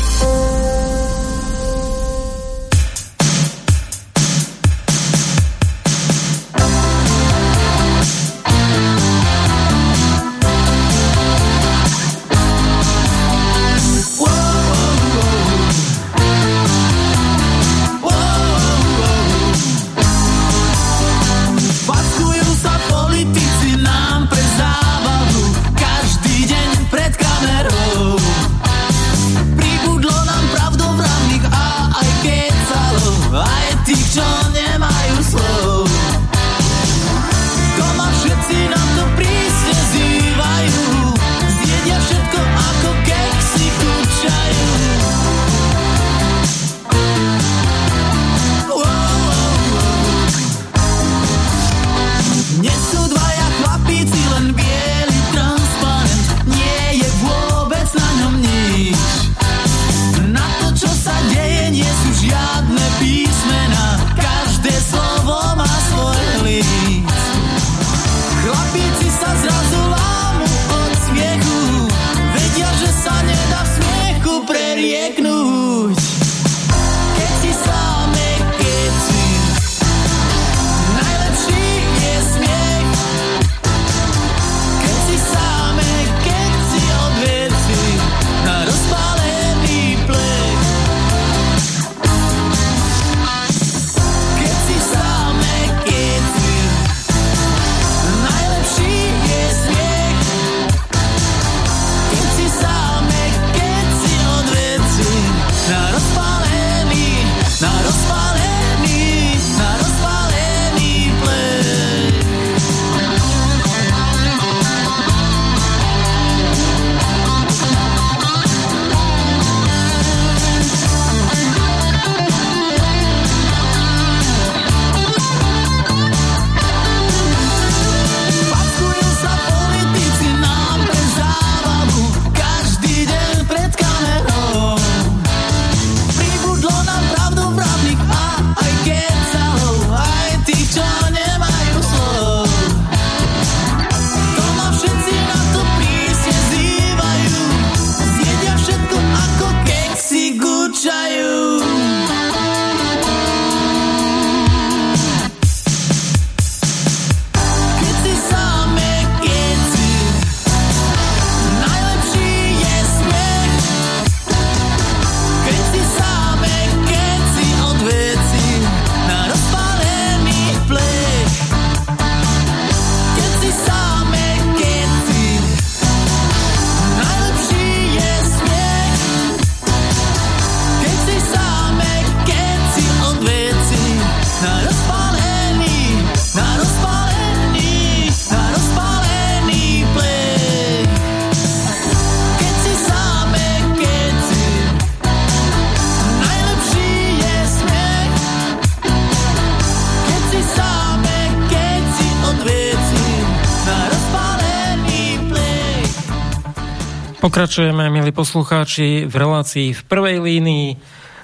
Pokračujeme, milí poslucháči, v relácii v prvej línii.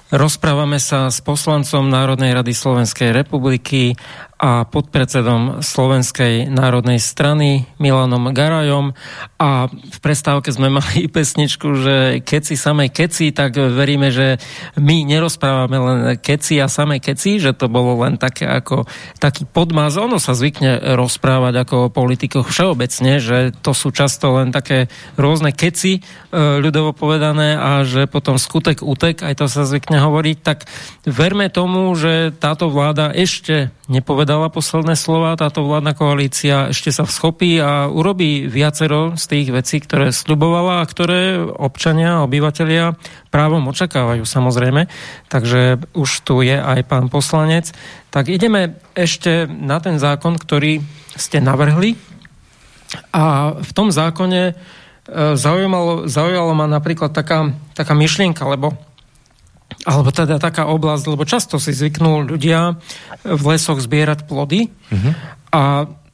Rozprávame sa s poslancom Národnej rady Slovenskej republiky a podpredsedom Slovenskej národnej strany Milanom Garajom a v prestávke sme mali pesničku, že keci samej keci, tak veríme, že my nerozprávame len keci a samej keci, že to bolo len také ako taký podmaz. Ono sa zvykne rozprávať ako o politikoch všeobecne, že to sú často len také rôzne keci, e, ľudovo povedané a že potom skutek utek, aj to sa zvykne hovoriť, tak verme tomu, že táto vláda ešte nepovedala posledné slova, táto vládna koalícia ešte sa schopí a urobí viacero z tých vecí, ktoré slubovala a ktoré občania, obyvateľia právom očakávajú samozrejme. Takže už tu je aj pán poslanec. Tak ideme ešte na ten zákon, ktorý ste navrhli. A v tom zákone e, zaujímalo, zaujalo ma napríklad taká, taká myšlienka, lebo alebo teda taká oblasť, lebo často si zvyknú ľudia v lesoch zbierať plody uh-huh. a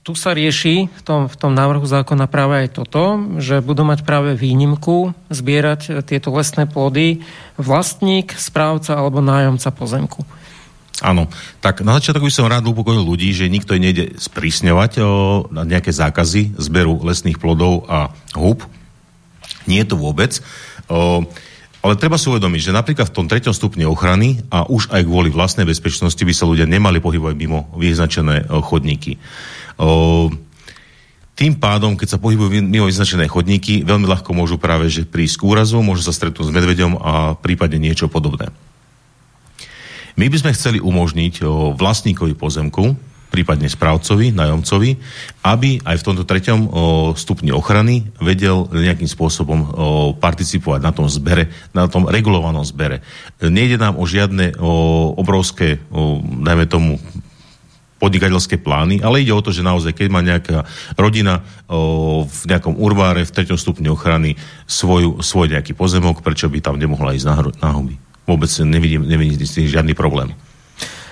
tu sa rieši v tom, v tom návrhu zákona práve aj toto, že budú mať práve výnimku zbierať tieto lesné plody vlastník, správca alebo nájomca pozemku. Áno, tak na začiatok by som rád upokojil ľudí, že nikto nejde sprísňovať o, na nejaké zákazy zberu lesných plodov a húb. Nie je to vôbec. O, ale treba si uvedomiť, že napríklad v tom treťom stupni ochrany a už aj kvôli vlastnej bezpečnosti by sa ľudia nemali pohybovať mimo vyznačené chodníky. Tým pádom, keď sa pohybujú mimo vyznačené chodníky, veľmi ľahko môžu práve že prísť k úrazu, môžu sa stretnúť s medveďom a prípadne niečo podobné. My by sme chceli umožniť vlastníkovi pozemku, prípadne správcovi, nájomcovi, aby aj v tomto treťom o, stupni ochrany vedel nejakým spôsobom o, participovať na tom zbere, na tom regulovanom zbere. Nejde nám o žiadne o, obrovské, o, dajme tomu, podnikateľské plány, ale ide o to, že naozaj, keď má nejaká rodina o, v nejakom urbáre v treťom stupni ochrany svoju, svoj nejaký pozemok, prečo by tam nemohla ísť na, na huby. Vôbec nevidím, nevidím žiadny problém.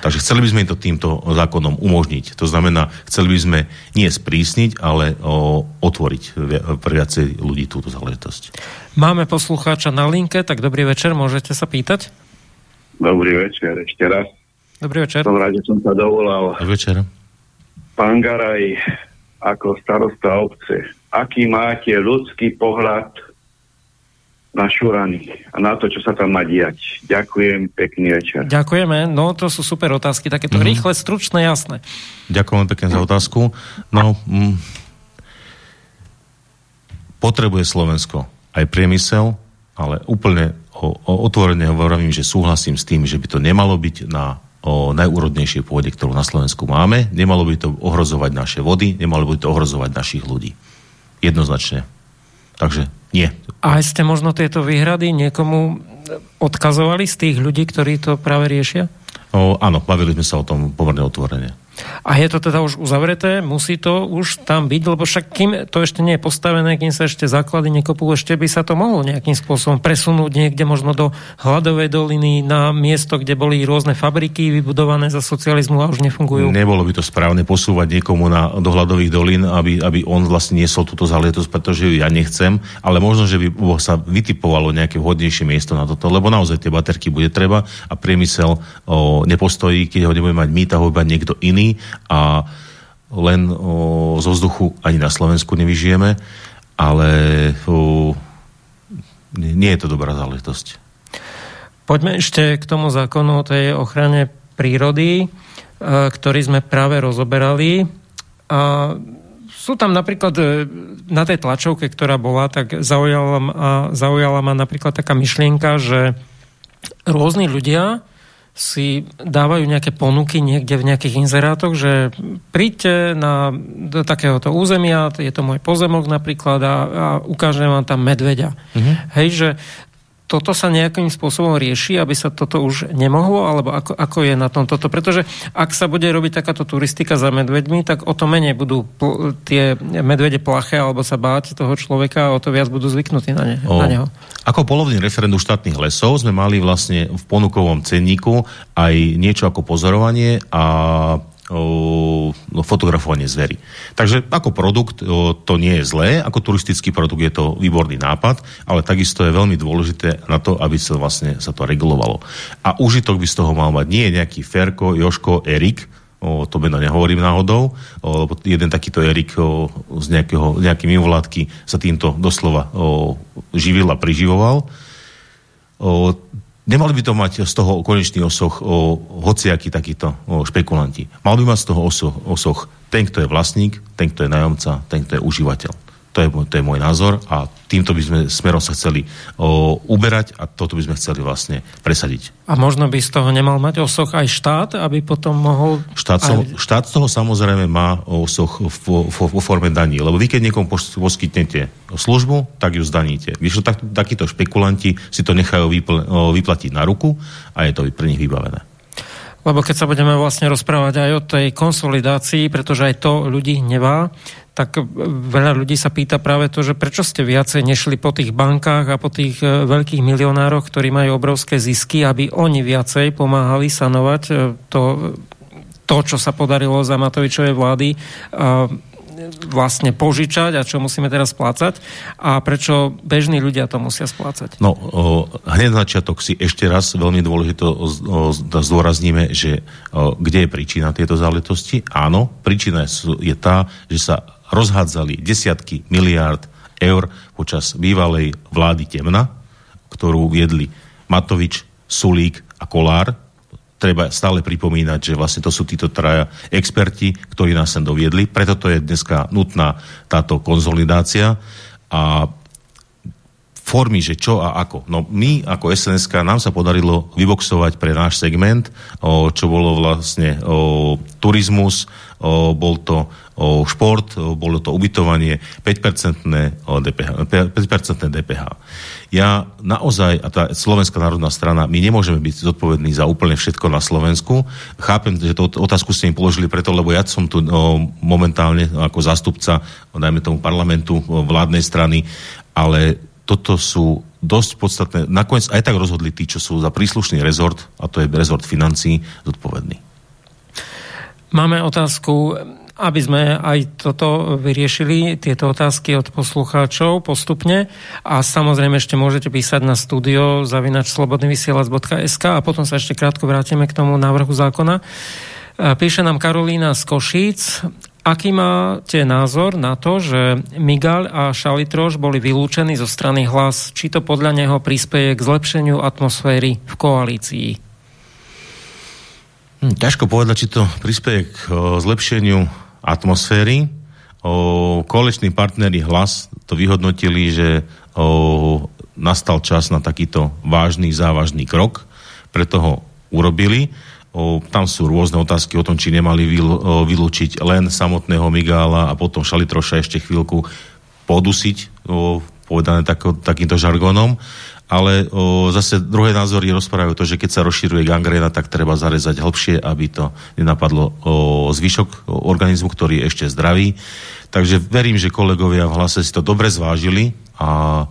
Takže chceli by sme to týmto zákonom umožniť. To znamená, chceli by sme nie sprísniť, ale o, otvoriť pre viacej ľudí túto záležitosť. Máme poslucháča na linke, tak dobrý večer, môžete sa pýtať? Dobrý večer, ešte raz. Dobrý večer. Som rád, že som sa dovolal. Dobrý večer. Pán Garaj, ako starosta obce, aký máte ľudský pohľad na šurany a na to, čo sa tam má diať. Ďakujem, pekný večer. Ďakujeme, no to sú super otázky, takéto mm-hmm. rýchle, stručné, jasné. Ďakujem pekne za otázku. No, mm, potrebuje Slovensko aj priemysel, ale úplne o, o, otvorene hovorím, že súhlasím s tým, že by to nemalo byť na o najúrodnejšej pôde, ktorú na Slovensku máme. Nemalo by to ohrozovať naše vody, nemalo by to ohrozovať našich ľudí. Jednoznačne. Takže nie. A ste možno tieto výhrady niekomu odkazovali z tých ľudí, ktorí to práve riešia? O, áno, bavili sme sa o tom pomerne otvorene. A je to teda už uzavreté? Musí to už tam byť? Lebo však kým to ešte nie je postavené, kým sa ešte základy nekopú, ešte by sa to mohlo nejakým spôsobom presunúť niekde možno do hladovej doliny na miesto, kde boli rôzne fabriky vybudované za socializmu a už nefungujú. Nebolo by to správne posúvať niekomu na, do hladových dolín, aby, aby on vlastne niesol túto záležitosť, pretože ju ja nechcem, ale možno, že by sa vytipovalo nejaké vhodnejšie miesto na toto, lebo naozaj tie baterky bude treba a priemysel o, nepostojí, keď ho nebude mať my, tak ho iba niekto iný iný a len o, zo vzduchu ani na Slovensku nevyžijeme, ale o, nie je to dobrá záležitosť. Poďme ešte k tomu zákonu o tej ochrane prírody, e, ktorý sme práve rozoberali. A sú tam napríklad e, na tej tlačovke, ktorá bola, tak zaujala ma, zaujala ma napríklad taká myšlienka, že rôzni ľudia si dávajú nejaké ponuky niekde v nejakých inzerátoch, že príďte na, do takéhoto územia, je to môj pozemok napríklad a, a ukážem vám tam medveďa. Mm-hmm. Hej, že toto sa nejakým spôsobom rieši, aby sa toto už nemohlo, alebo ako, ako je na tom toto? Pretože ak sa bude robiť takáto turistika za medveďmi, tak o to menej budú pl- tie medvede plaché alebo sa báť toho človeka a o to viac budú zvyknutí na, ne- o, na neho. Ako polovný referendum štátnych lesov sme mali vlastne v ponukovom cenníku aj niečo ako pozorovanie a fotografovanie zvery. Takže ako produkt to nie je zlé, ako turistický produkt je to výborný nápad, ale takisto je veľmi dôležité na to, aby sa vlastne sa to regulovalo. A užitok by z toho mal mať nie nejaký Ferko, Joško, Erik, o, to meno nehovorím náhodou, o, lebo jeden takýto Erik o, z nejakého, nejaký mimovládky sa týmto doslova o, živil a priživoval. O, Nemali by to mať z toho konečný osoch o hociaký takýto o, špekulanti. Mal by mať z toho osoch, osoch ten, kto je vlastník, ten, kto je najomca, ten, kto je užívateľ. To je, to je môj názor a týmto by sme smerom sa chceli o, uberať a toto by sme chceli vlastne presadiť. A možno by z toho nemal mať osoch aj štát, aby potom mohol... Štát, aj... štát z toho samozrejme má osoch vo, forme daní, lebo vy keď niekomu poskytnete službu, tak ju zdaníte. Víš, tak, takíto špekulanti si to nechajú vypl, vyplatiť na ruku a je to pre nich vybavené. Lebo keď sa budeme vlastne rozprávať aj o tej konsolidácii, pretože aj to ľudí nevá, tak veľa ľudí sa pýta práve to, že prečo ste viacej nešli po tých bankách a po tých e, veľkých milionároch, ktorí majú obrovské zisky, aby oni viacej pomáhali sanovať e, to, to čo sa podarilo za Matovičovej vlády vlastne požičať a čo musíme teraz splácať a prečo bežní ľudia to musia splácať? No, hneď na začiatok si ešte raz veľmi dôležito zdôrazníme, že kde je príčina tieto záležitosti. Áno, príčina je tá, že sa rozhádzali desiatky miliárd eur počas bývalej vlády Temna, ktorú viedli Matovič, Sulík a Kolár, treba stále pripomínať, že vlastne to sú títo traja experti, ktorí nás sem doviedli. Preto to je dneska nutná táto konzolidácia a formy, že čo a ako. No my ako SNSK nám sa podarilo vyboxovať pre náš segment, o, čo bolo vlastne o, turizmus, bol to šport, bolo to ubytovanie, 5% DPH, 5% DPH. Ja naozaj, a tá Slovenská národná strana, my nemôžeme byť zodpovední za úplne všetko na Slovensku. Chápem, že tú otázku ste mi položili preto, lebo ja som tu momentálne ako zástupca, dajme tomu parlamentu vládnej strany, ale toto sú dosť podstatné. Nakoniec aj tak rozhodli tí, čo sú za príslušný rezort, a to je rezort financí, zodpovedný. Máme otázku aby sme aj toto vyriešili, tieto otázky od poslucháčov postupne a samozrejme ešte môžete písať na studio zavinač slobodnyvysielac.sk a potom sa ešte krátko vrátime k tomu návrhu zákona. Píše nám Karolína z Košíc. Aký máte názor na to, že Migal a Šalitroš boli vylúčení zo strany hlas? Či to podľa neho prispieje k zlepšeniu atmosféry v koalícii? Hm, ťažko povedať, či to prispieje k zlepšeniu atmosféry. O, koaliční partnery hlas to vyhodnotili, že o, nastal čas na takýto vážny, závažný krok, preto ho urobili. O, tam sú rôzne otázky o tom, či nemali vylúčiť len samotného Migála a potom Šalitroša ešte chvíľku podusiť, o, povedané tak, takýmto žargonom ale o, zase druhé názory rozprávajú to, že keď sa rozširuje gangrena, tak treba zarezať hlbšie, aby to nenapadlo o, zvyšok organizmu, ktorý je ešte zdravý. Takže verím, že kolegovia v hlase si to dobre zvážili a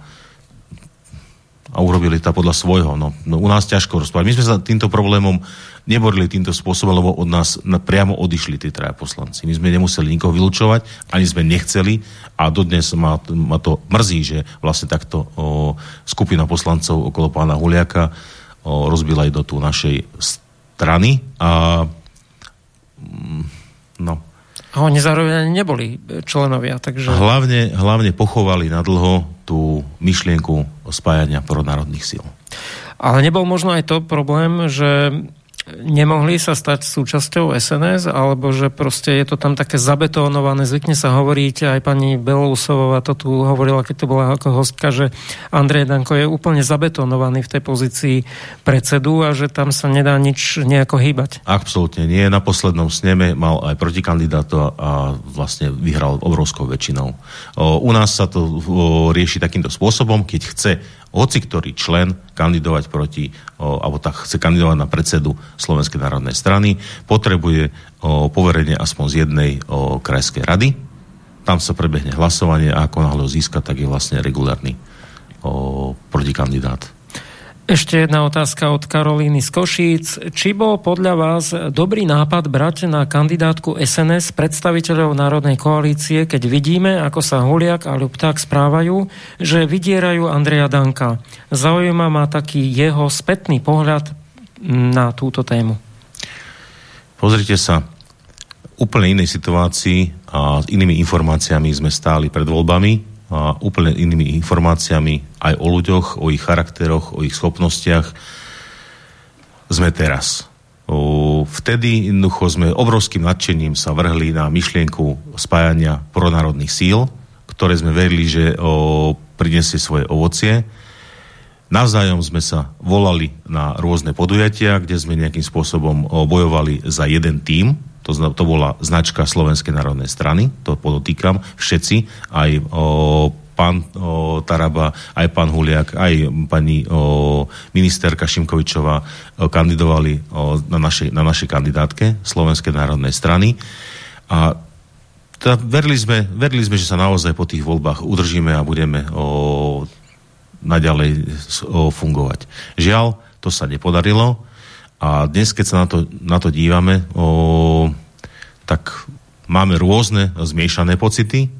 a urobili to podľa svojho. No, no u nás ťažko rozprávať. My sme sa týmto problémom neborili týmto spôsobom, lebo od nás priamo odišli tí traja poslanci. My sme nemuseli nikoho vylúčovať, ani sme nechceli a dodnes ma, ma to mrzí, že vlastne takto o, skupina poslancov okolo pána Huliaka o, rozbila tú našej strany a mm, no, a oni zároveň neboli členovia, takže... Hlavne, hlavne pochovali na dlho tú myšlienku spájania pronárodných síl. Ale nebol možno aj to problém, že nemohli sa stať súčasťou SNS, alebo že proste je to tam také zabetónované. Zvykne sa hovoriť, aj pani Belousová to tu hovorila, keď to bola ako hostka, že Andrej Danko je úplne zabetónovaný v tej pozícii predsedu a že tam sa nedá nič nejako hýbať. Absolútne nie. Na poslednom sneme mal aj protikandidáta a vlastne vyhral obrovskou väčšinou. U nás sa to rieši takýmto spôsobom, keď chce hoci ktorý člen kandidovať proti, o, alebo tak chce kandidovať na predsedu Slovenskej národnej strany, potrebuje o, poverenie aspoň z jednej o, krajskej rady. Tam sa prebehne hlasovanie a ako náhle ho získa, tak je vlastne regulárny o, protikandidát. Ešte jedna otázka od Karolíny z Košíc. Či bol podľa vás dobrý nápad brať na kandidátku SNS predstaviteľov Národnej koalície, keď vidíme, ako sa Huliak a Ľupták správajú, že vydierajú Andreja Danka? Zaujíma ma taký jeho spätný pohľad na túto tému. Pozrite sa, úplne inej situácii a s inými informáciami sme stáli pred voľbami a úplne inými informáciami aj o ľuďoch, o ich charakteroch, o ich schopnostiach sme teraz. Vtedy jednoducho sme obrovským nadšením sa vrhli na myšlienku spájania pronárodných síl, ktoré sme verili, že o, prinesie svoje ovocie. Navzájom sme sa volali na rôzne podujatia, kde sme nejakým spôsobom bojovali za jeden tím, to, to bola značka Slovenskej národnej strany, to podotýkam, všetci, aj o, pán o, Taraba, aj pán Huliak, aj pani o, ministerka Šimkovičová o, kandidovali o, na, našej, na našej kandidátke Slovenskej národnej strany. A teda verili sme, verili sme, že sa naozaj po tých voľbách udržíme a budeme o, naďalej o, fungovať. Žiaľ, to sa nepodarilo a dnes, keď sa na to, na to dívame, o, tak máme rôzne zmiešané pocity,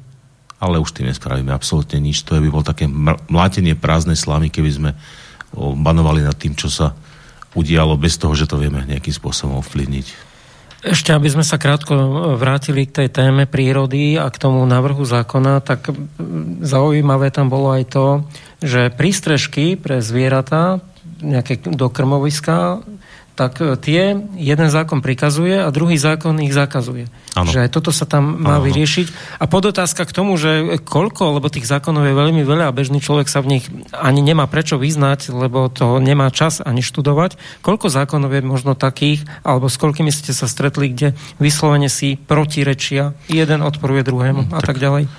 ale už tým nespravíme absolútne nič. To by bol také mlátenie prázdnej slamy, keby sme o, banovali nad tým, čo sa udialo, bez toho, že to vieme nejakým spôsobom ovplyvniť. Ešte, aby sme sa krátko vrátili k tej téme prírody a k tomu návrhu zákona, tak zaujímavé tam bolo aj to, že prístrežky pre zvieratá, nejaké dokrmoviska, tak e, tie jeden zákon prikazuje a druhý zákon ich zakazuje. Ano. Že aj toto sa tam má ano. vyriešiť. A podotázka k tomu, že koľko, lebo tých zákonov je veľmi veľa a bežný človek sa v nich ani nemá prečo vyznať, lebo to nemá čas ani študovať. Koľko zákonov je možno takých, alebo s koľkými ste sa stretli, kde vyslovene si protirečia, jeden odporuje druhému a tak, tak ďalej?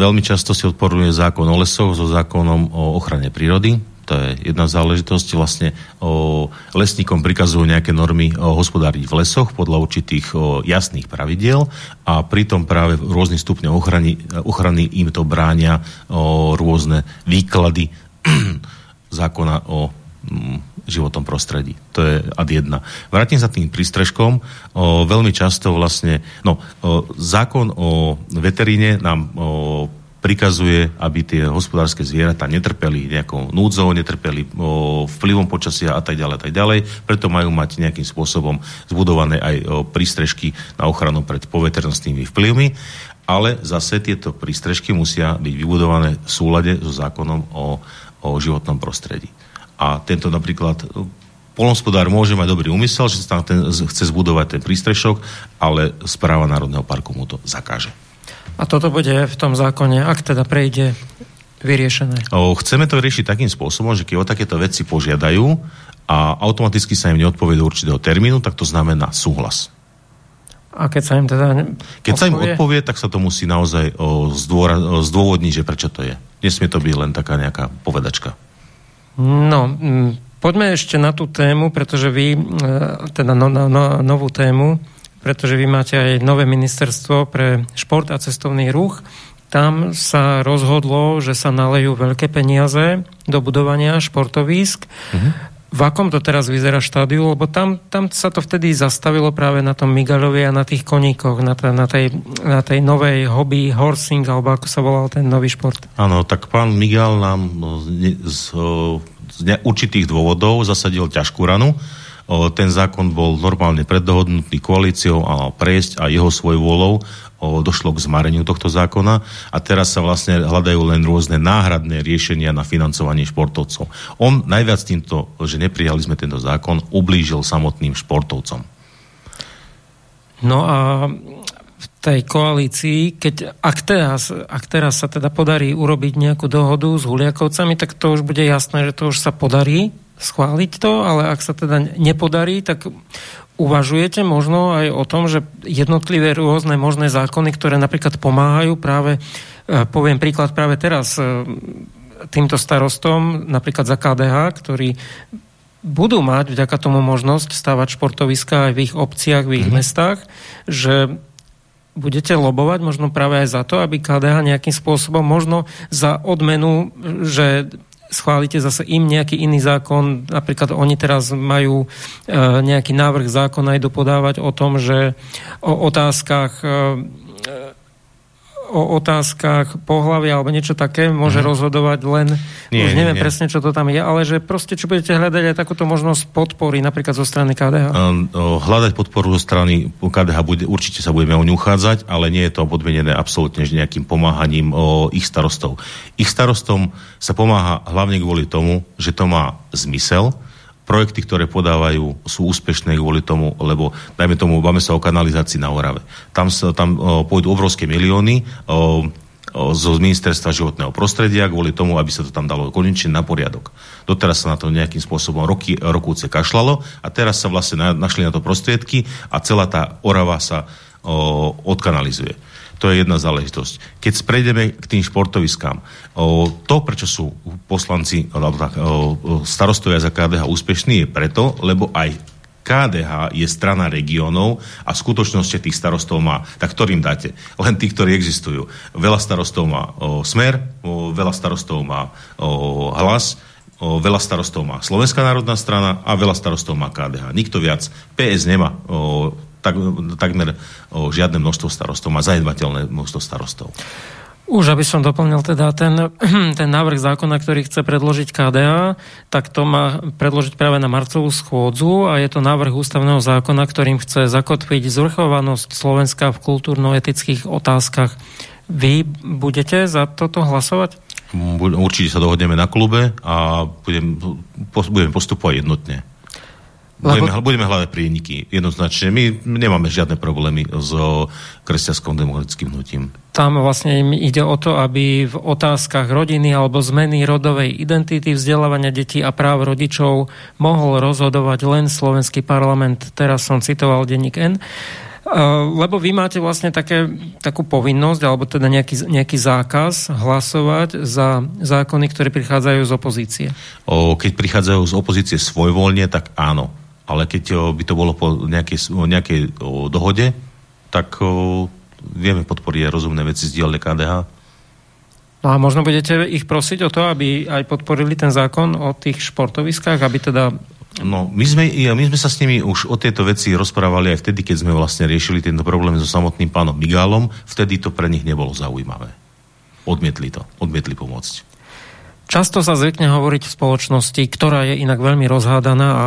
Veľmi často si odporuje zákon o lesoch so zákonom o ochrane prírody to je jedna záležitosť. Vlastne o, lesníkom prikazujú nejaké normy o, hospodáriť v lesoch podľa určitých o, jasných pravidiel a pritom práve rôzny stupne ochrany, ochrany im to bránia o, rôzne výklady zákona o mm, životnom prostredí. To je ad jedna. Vrátim sa tým prístrežkom. O, veľmi často vlastne, no, o, zákon o veteríne nám o, prikazuje, aby tie hospodárske zvieratá netrpeli nejakou núdzou, netrpeli o, vplyvom počasia a tak ďalej, tak ďalej. Preto majú mať nejakým spôsobom zbudované aj o, prístrežky na ochranu pred poveternostnými vplyvmi, ale zase tieto prístrežky musia byť vybudované v súlade so zákonom o, o životnom prostredí. A tento napríklad polnospodár môže mať dobrý úmysel, že tam ten, chce zbudovať ten prístrešok, ale správa Národného parku mu to zakáže. A toto bude v tom zákone, ak teda prejde vyriešené. O, chceme to riešiť takým spôsobom, že keď o takéto veci požiadajú a automaticky sa im neodpovie do určitého termínu, tak to znamená súhlas. A keď sa im teda Keď odpovie? sa im odpovie, tak sa to musí naozaj o, zdôra, o, zdôvodniť, že prečo to je. Nesmie to byť len taká nejaká povedačka. No, m, poďme ešte na tú tému, pretože vy, e, teda no, no, no, novú tému, pretože vy máte aj nové ministerstvo pre šport a cestovný ruch. Tam sa rozhodlo, že sa nalejú veľké peniaze do budovania športovísk. Mm-hmm. V akom to teraz vyzerá štádiu? Lebo tam, tam sa to vtedy zastavilo práve na tom Migalovi a na tých koníkoch, na, t- na, tej, na tej novej hobby horsing, alebo ako sa volal ten nový šport. Áno, tak pán Migal nám z, z, z určitých dôvodov zasadil ťažkú ranu ten zákon bol normálne preddohodnutý koalíciou a prejsť a jeho svoj volou došlo k zmareniu tohto zákona a teraz sa vlastne hľadajú len rôzne náhradné riešenia na financovanie športovcov. On najviac týmto, že neprijali sme tento zákon, ublížil samotným športovcom. No a v tej koalícii, keď ak teraz, ak teraz sa teda podarí urobiť nejakú dohodu s Huliakovcami, tak to už bude jasné, že to už sa podarí schváliť to, ale ak sa teda nepodarí, tak uvažujete možno aj o tom, že jednotlivé rôzne možné zákony, ktoré napríklad pomáhajú práve, e, poviem príklad práve teraz, e, týmto starostom, napríklad za KDH, ktorí budú mať vďaka tomu možnosť stavať športoviska aj v ich obciach, v ich mm-hmm. mestách, že budete lobovať možno práve aj za to, aby KDH nejakým spôsobom možno za odmenu, že schválite zase im nejaký iný zákon, napríklad oni teraz majú e, nejaký návrh zákona, idú podávať o tom, že o otázkach e, o otázkach pohľavia alebo niečo také môže mm-hmm. rozhodovať len, nie, už neviem nie, nie. presne, čo to tam je, ale že proste, čo budete hľadať aj takúto možnosť podpory, napríklad zo strany KDH? Um, hľadať podporu zo strany KDH bude, určite sa budeme o ňu uchádzať, ale nie je to podmienené absolútne nejakým pomáhaním o ich starostov. Ich starostom sa pomáha hlavne kvôli tomu, že to má zmysel, projekty, ktoré podávajú, sú úspešné kvôli tomu, lebo dajme tomu, máme sa o kanalizácii na Orave. Tam, sa, tam pôjdu obrovské milióny o, o, zo ministerstva životného prostredia kvôli tomu, aby sa to tam dalo konečne na poriadok. Doteraz sa na to nejakým spôsobom roky, rokúce kašlalo a teraz sa vlastne na, našli na to prostriedky a celá tá Orava sa o, odkanalizuje. To je jedna záležitosť. Keď prejdeme k tým športoviskám, to, prečo sú poslanci, starostovia za KDH úspešní, je preto, lebo aj KDH je strana regiónov a v skutočnosti tých starostov má. Tak ktorým dáte? Len tí, ktorí existujú. Veľa starostov má o, Smer, o, veľa starostov má o, Hlas, o, veľa starostov má Slovenská národná strana a veľa starostov má KDH. Nikto viac. PS nemá o, tak, takmer o, žiadne množstvo starostov, má zanedbateľné množstvo starostov. Už, aby som doplnil teda ten, ten návrh zákona, ktorý chce predložiť KDA, tak to má predložiť práve na marcovú schôdzu a je to návrh ústavného zákona, ktorým chce zakotviť zvrchovanosť Slovenska v kultúrno-etických otázkach. Vy budete za toto hlasovať? Určite sa dohodneme na klube a budem, budeme postupovať jednotne. Budeme, Lebo... budeme hľadať prieniky, jednoznačne. My nemáme žiadne problémy s kresťanskom demokratickým hnutím. Tam vlastne im ide o to, aby v otázkach rodiny alebo zmeny rodovej identity, vzdelávania detí a práv rodičov mohol rozhodovať len slovenský parlament. Teraz som citoval denník N. Lebo vy máte vlastne také, takú povinnosť, alebo teda nejaký, nejaký zákaz hlasovať za zákony, ktoré prichádzajú z opozície. O, keď prichádzajú z opozície svojvoľne, tak áno ale keď by to bolo po nejakej, nejakej dohode, tak o, vieme podporiť rozumné veci z dielne KDH. No a možno budete ich prosiť o to, aby aj podporili ten zákon o tých športoviskách, aby teda... No, my sme, my sme sa s nimi už o tejto veci rozprávali aj vtedy, keď sme vlastne riešili tento problém so samotným pánom Migálom. Vtedy to pre nich nebolo zaujímavé. Odmietli to, odmietli pomôcť. Často sa zvykne hovoriť v spoločnosti, ktorá je inak veľmi rozhádaná a, a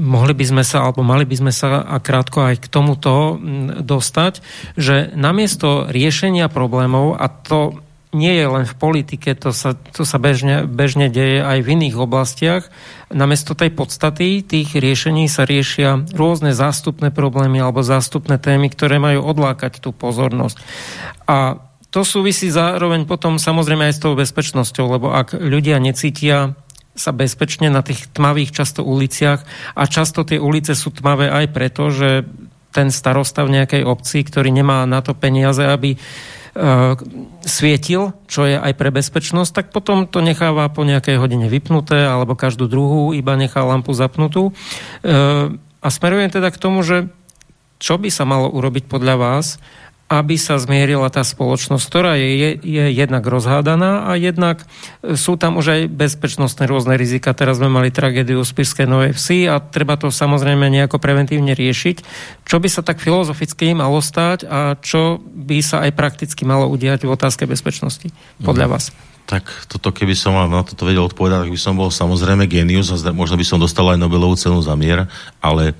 mohli by sme sa, alebo mali by sme sa a krátko aj k tomuto dostať, že namiesto riešenia problémov, a to nie je len v politike, to sa, to sa bežne, bežne deje aj v iných oblastiach. Namiesto tej podstaty tých riešení sa riešia rôzne zástupné problémy alebo zástupné témy, ktoré majú odlákať tú pozornosť. A to súvisí zároveň potom samozrejme aj s tou bezpečnosťou, lebo ak ľudia necítia sa bezpečne na tých tmavých často uliciach a často tie ulice sú tmavé aj preto, že ten starosta nejakej obci, ktorý nemá na to peniaze, aby uh, svietil, čo je aj pre bezpečnosť, tak potom to necháva po nejakej hodine vypnuté alebo každú druhú iba nechá lampu zapnutú. Uh, a smerujem teda k tomu, že čo by sa malo urobiť podľa vás, aby sa zmierila tá spoločnosť, ktorá je, je, je jednak rozhádaná a jednak e, sú tam už aj bezpečnostné rôzne rizika. Teraz sme mali tragédiu z Pirskej Novej Vsi a treba to samozrejme nejako preventívne riešiť. Čo by sa tak filozoficky malo stať a čo by sa aj prakticky malo udiať v otázke bezpečnosti, podľa mm. vás? Tak toto, keby som vám na toto vedel odpovedať, tak by som bol samozrejme genius a možno by som dostal aj Nobelovú cenu za mier, ale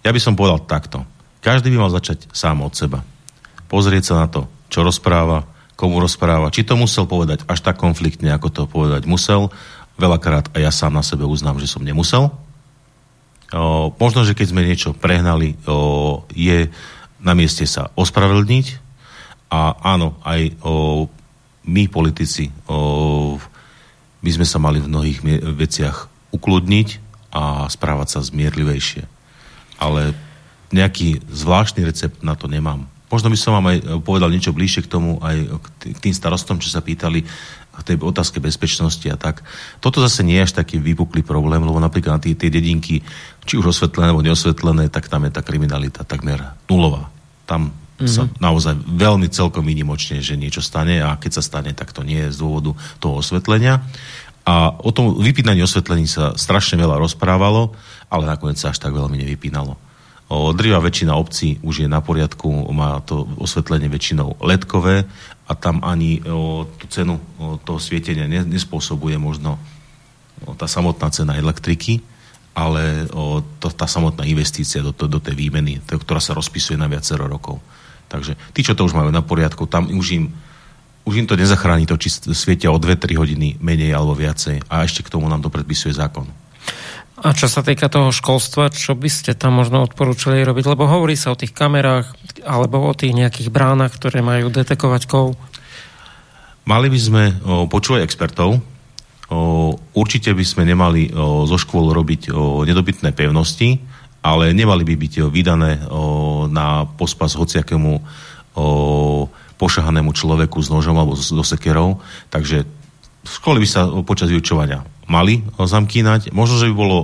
ja by som povedal takto. Každý by mal začať sám od seba pozrieť sa na to, čo rozpráva, komu rozpráva. Či to musel povedať až tak konfliktne, ako to povedať musel. Veľakrát a ja sám na sebe uznám, že som nemusel. O, možno, že keď sme niečo prehnali, o, je na mieste sa ospravedlniť a áno, aj o, my politici o, by sme sa mali v mnohých veciach ukludniť a správať sa zmierlivejšie. Ale nejaký zvláštny recept na to nemám. Možno by som vám aj povedal niečo bližšie k tomu, aj k tým starostom, čo sa pýtali k tej otázke bezpečnosti a tak. Toto zase nie je až taký vypuklý problém, lebo napríklad na tie, tie dedinky, či už osvetlené alebo neosvetlené, tak tam je tá kriminalita takmer nulová. Tam mm-hmm. sa naozaj veľmi celkom výnimočne, že niečo stane a keď sa stane, tak to nie je z dôvodu toho osvetlenia. A o tom vypínaní osvetlení sa strašne veľa rozprávalo, ale nakoniec sa až tak veľmi nevypínalo. Drvá väčšina obcí už je na poriadku, má to osvetlenie väčšinou ledkové a tam ani o, tú cenu o, toho svietenia nespôsobuje možno o, tá samotná cena elektriky, ale o, to, tá samotná investícia do, to, do tej výmeny, to, ktorá sa rozpisuje na viacero rokov. Takže tí, čo to už majú na poriadku, tam už im už im to nezachráni to, či svietia o 2-3 hodiny menej alebo viacej. A ešte k tomu nám to predpisuje zákon. A čo sa týka toho školstva, čo by ste tam možno odporúčali robiť? Lebo hovorí sa o tých kamerách alebo o tých nejakých bránach, ktoré majú detekovať kov. Mali by sme o, počúvať expertov. O, určite by sme nemali o, zo škôl robiť o, nedobytné pevnosti, ale nemali by byť o, vydané o, na pospas hociakému o, pošahanému človeku s nožom alebo s dosekerou. Takže školy by sa počas vyučovania mali zamkínať. Možno, že by bolo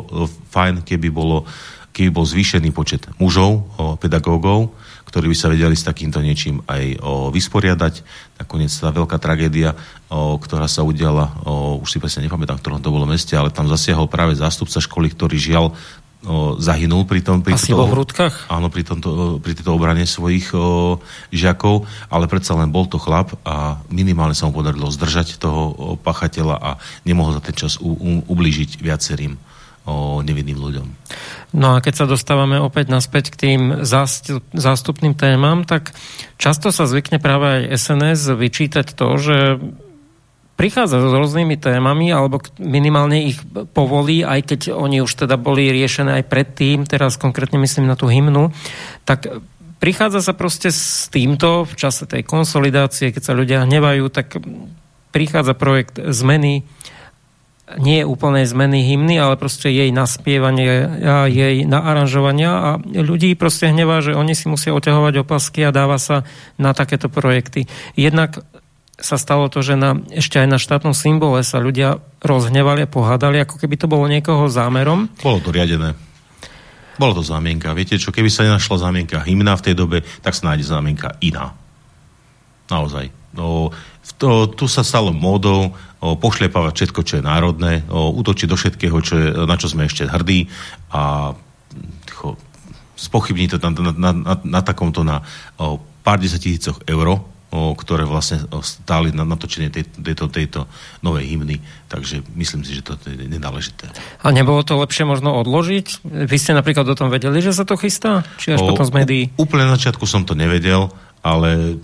fajn, keby, bolo, keby bol zvýšený počet mužov, pedagógov, ktorí by sa vedeli s takýmto niečím aj vysporiadať. Nakoniec tá veľká tragédia, ktorá sa udiala, už si presne nepamätám, v ktorom to bolo meste, ale tam zasiahol práve zástupca školy, ktorý žiaľ o, zahynul pri tom... Pri Asi toto, vo Hrudkách? Áno, pri, tomto, pri tejto obrane svojich o, žiakov, ale predsa len bol to chlap a minimálne sa mu podarilo zdržať toho pachateľa a nemohol za ten čas u, u, ublížiť viacerým o nevinným ľuďom. No a keď sa dostávame opäť naspäť k tým zástup, zástupným témam, tak často sa zvykne práve aj SNS vyčítať to, že prichádza s rôznymi témami, alebo minimálne ich povolí, aj keď oni už teda boli riešené aj predtým, teraz konkrétne myslím na tú hymnu, tak prichádza sa proste s týmto v čase tej konsolidácie, keď sa ľudia hnevajú, tak prichádza projekt zmeny nie úplnej zmeny hymny, ale proste jej naspievanie a jej naaranžovania a ľudí proste hnevá, že oni si musia oťahovať opasky a dáva sa na takéto projekty. Jednak sa stalo to, že na, ešte aj na štátnom symbole sa ľudia rozhnevali a pohádali, ako keby to bolo niekoho zámerom. Bolo to riadené. Bolo to zámienka. Viete čo, keby sa nenašla zámienka hymna v tej dobe, tak sa nájde zámienka iná. Naozaj. No, to, tu sa stalo módou o, pošliepavať všetko, čo je národné, o, útočiť do všetkého, čo je, na čo sme ešte hrdí a cho, spochybniť to na, na, na, na, na takomto na o, pár desatisícoch euro, o, ktoré vlastne stáli na natočenie tej, tejto, tejto novej hymny. Takže myslím si, že to je nenáležité. A nebolo to lepšie možno odložiť? Vy ste napríklad o tom vedeli, že sa to chystá? Či až o, potom z médií? Úplne na začiatku som to nevedel, ale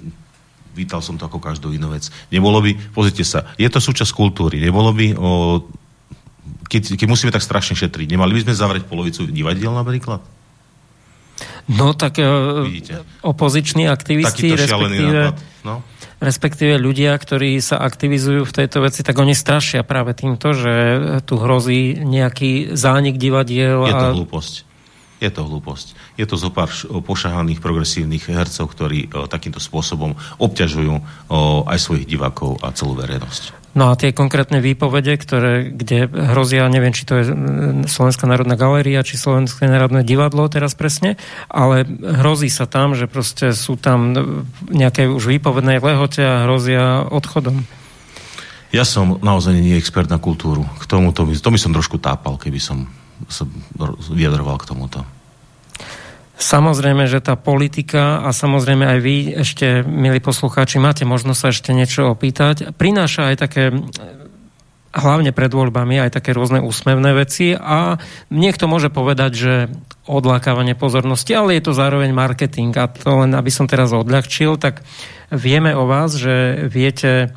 vítal som to ako každú inú vec. Nebolo by, pozrite sa, je to súčasť kultúry, nebolo by o, keď, keď musíme tak strašne šetriť, nemali by sme zavrieť polovicu divadiel napríklad? No tak Vidíte. opoziční aktivisti, respektíve, no? respektíve ľudia, ktorí sa aktivizujú v tejto veci, tak oni strašia práve týmto, že tu hrozí nejaký zánik divadiel. Je to a... hlúposť. Je to hlúposť. Je to zo pár pošahaných progresívnych hercov, ktorí o, takýmto spôsobom obťažujú o, aj svojich divákov a celú verejnosť. No a tie konkrétne výpovede, ktoré, kde hrozia, neviem, či to je Slovenská národná galéria, či Slovenské národné divadlo teraz presne, ale hrozí sa tam, že proste sú tam nejaké už výpovedné lehote a hrozia odchodom. Ja som naozaj nie expert na kultúru. K tomuto, to by som trošku tápal, keby som sa vyjadroval k tomuto. Samozrejme, že tá politika a samozrejme aj vy ešte, milí poslucháči, máte možnosť sa ešte niečo opýtať. Prináša aj také hlavne pred voľbami aj také rôzne úsmevné veci a niekto môže povedať, že odlákávanie pozornosti, ale je to zároveň marketing a to len aby som teraz odľahčil, tak vieme o vás, že viete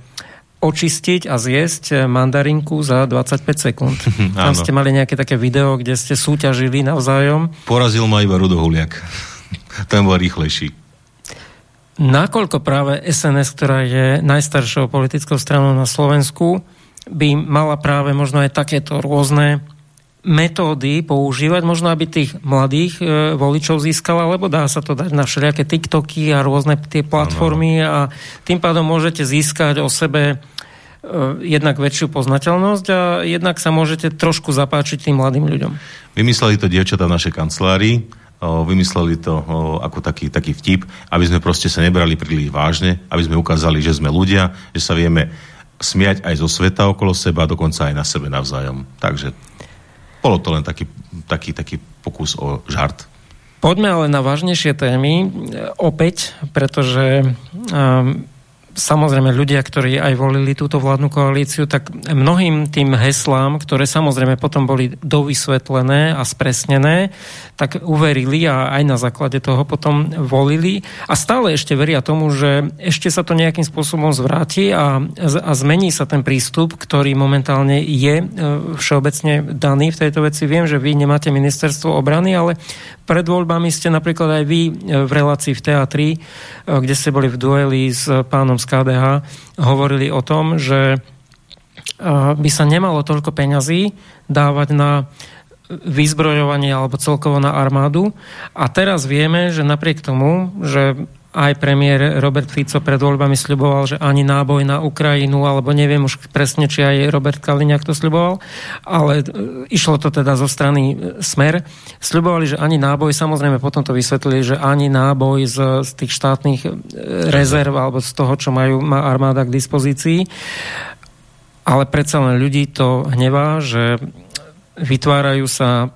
očistiť a zjesť mandarinku za 25 sekúnd. Tam ste mali nejaké také video, kde ste súťažili navzájom. Porazil ma iba Rudohuliak. Ten bol rýchlejší. Nakoľko práve SNS, ktorá je najstaršou politickou stranou na Slovensku, by mala práve možno aj takéto rôzne metódy používať, možno aby tých mladých e, voličov získala, lebo dá sa to dať na všelijaké TikToky a rôzne tie platformy ano. a tým pádom môžete získať o sebe e, jednak väčšiu poznateľnosť a jednak sa môžete trošku zapáčiť tým mladým ľuďom. Vymysleli to dievčatá v našej kancelárii, vymysleli to ako taký, taký vtip, aby sme proste sa nebrali príliš vážne, aby sme ukázali, že sme ľudia, že sa vieme smiať aj zo sveta okolo seba, dokonca aj na sebe navzájom. Takže bolo to len taký, taký, taký pokus o žart. Poďme ale na vážnejšie témy opäť, pretože um, samozrejme ľudia, ktorí aj volili túto vládnu koalíciu, tak mnohým tým heslám, ktoré samozrejme potom boli dovysvetlené a spresnené, tak uverili a aj na základe toho potom volili a stále ešte veria tomu, že ešte sa to nejakým spôsobom zvráti a, a zmení sa ten prístup, ktorý momentálne je e, všeobecne daný v tejto veci. Viem, že vy nemáte ministerstvo obrany, ale pred voľbami ste napríklad aj vy e, v relácii v teatri, e, kde ste boli v dueli s pánom z KDH, hovorili o tom, že by sa nemalo toľko peňazí dávať na vyzbrojovanie alebo celkovo na armádu. A teraz vieme, že napriek tomu, že aj premiér Robert Fico pred voľbami sľuboval, že ani náboj na Ukrajinu, alebo neviem už presne, či aj Robert Kaliňák to sľuboval, ale e, išlo to teda zo strany e, Smer. Sľubovali, že ani náboj, samozrejme potom to vysvetlili, že ani náboj z, z tých štátnych e, rezerv alebo z toho, čo majú, má armáda k dispozícii. Ale predsa len ľudí to hnevá, že vytvárajú sa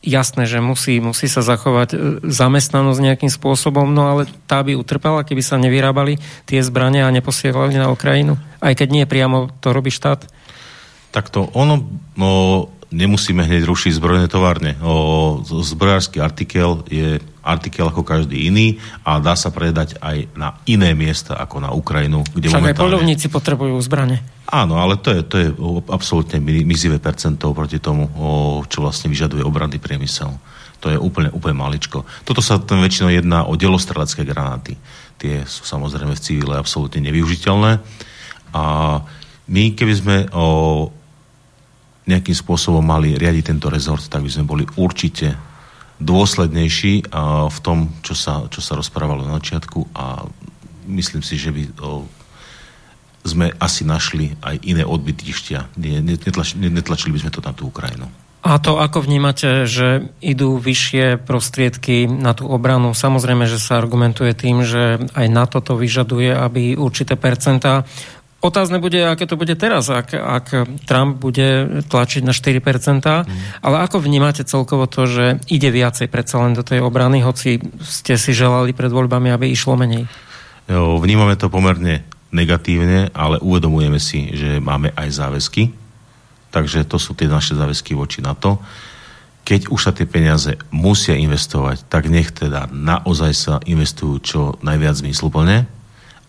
jasné, že musí, musí sa zachovať e, zamestnanosť nejakým spôsobom, no ale tá by utrpela, keby sa nevyrábali tie zbrania a neposielali na Ukrajinu, aj keď nie priamo to robí štát? Tak to ono, no, nemusíme hneď rušiť zbrojné továrne. O, zbrojársky artikel je artikel ako každý iný a dá sa predať aj na iné miesta ako na Ukrajinu. Kde Však momentálne... aj polovníci potrebujú zbrane. Áno, ale to je, to je absolútne mizivé percento proti tomu, čo vlastne vyžaduje obranný priemysel. To je úplne, úplne maličko. Toto sa tam väčšinou jedná o delostrelecké granáty. Tie sú samozrejme v civile absolútne nevyužiteľné. A my, keby sme o, nejakým spôsobom mali riadiť tento rezort, tak by sme boli určite dôslednejší v tom, čo sa, čo sa rozprávalo na začiatku a myslím si, že by sme asi našli aj iné odbytištia. Netlačili, by sme to na tú Ukrajinu. A to ako vnímate, že idú vyššie prostriedky na tú obranu? Samozrejme, že sa argumentuje tým, že aj na toto vyžaduje, aby určité percentá Otázne bude, aké to bude teraz, ak, ak Trump bude tlačiť na 4%, mm. ale ako vnímate celkovo to, že ide viacej predsa len do tej obrany, hoci ste si želali pred voľbami, aby išlo menej? Jo, vnímame to pomerne negatívne, ale uvedomujeme si, že máme aj záväzky, takže to sú tie naše záväzky voči na to. Keď už sa tie peniaze musia investovať, tak nech teda naozaj sa investujú čo najviac zmysluplne,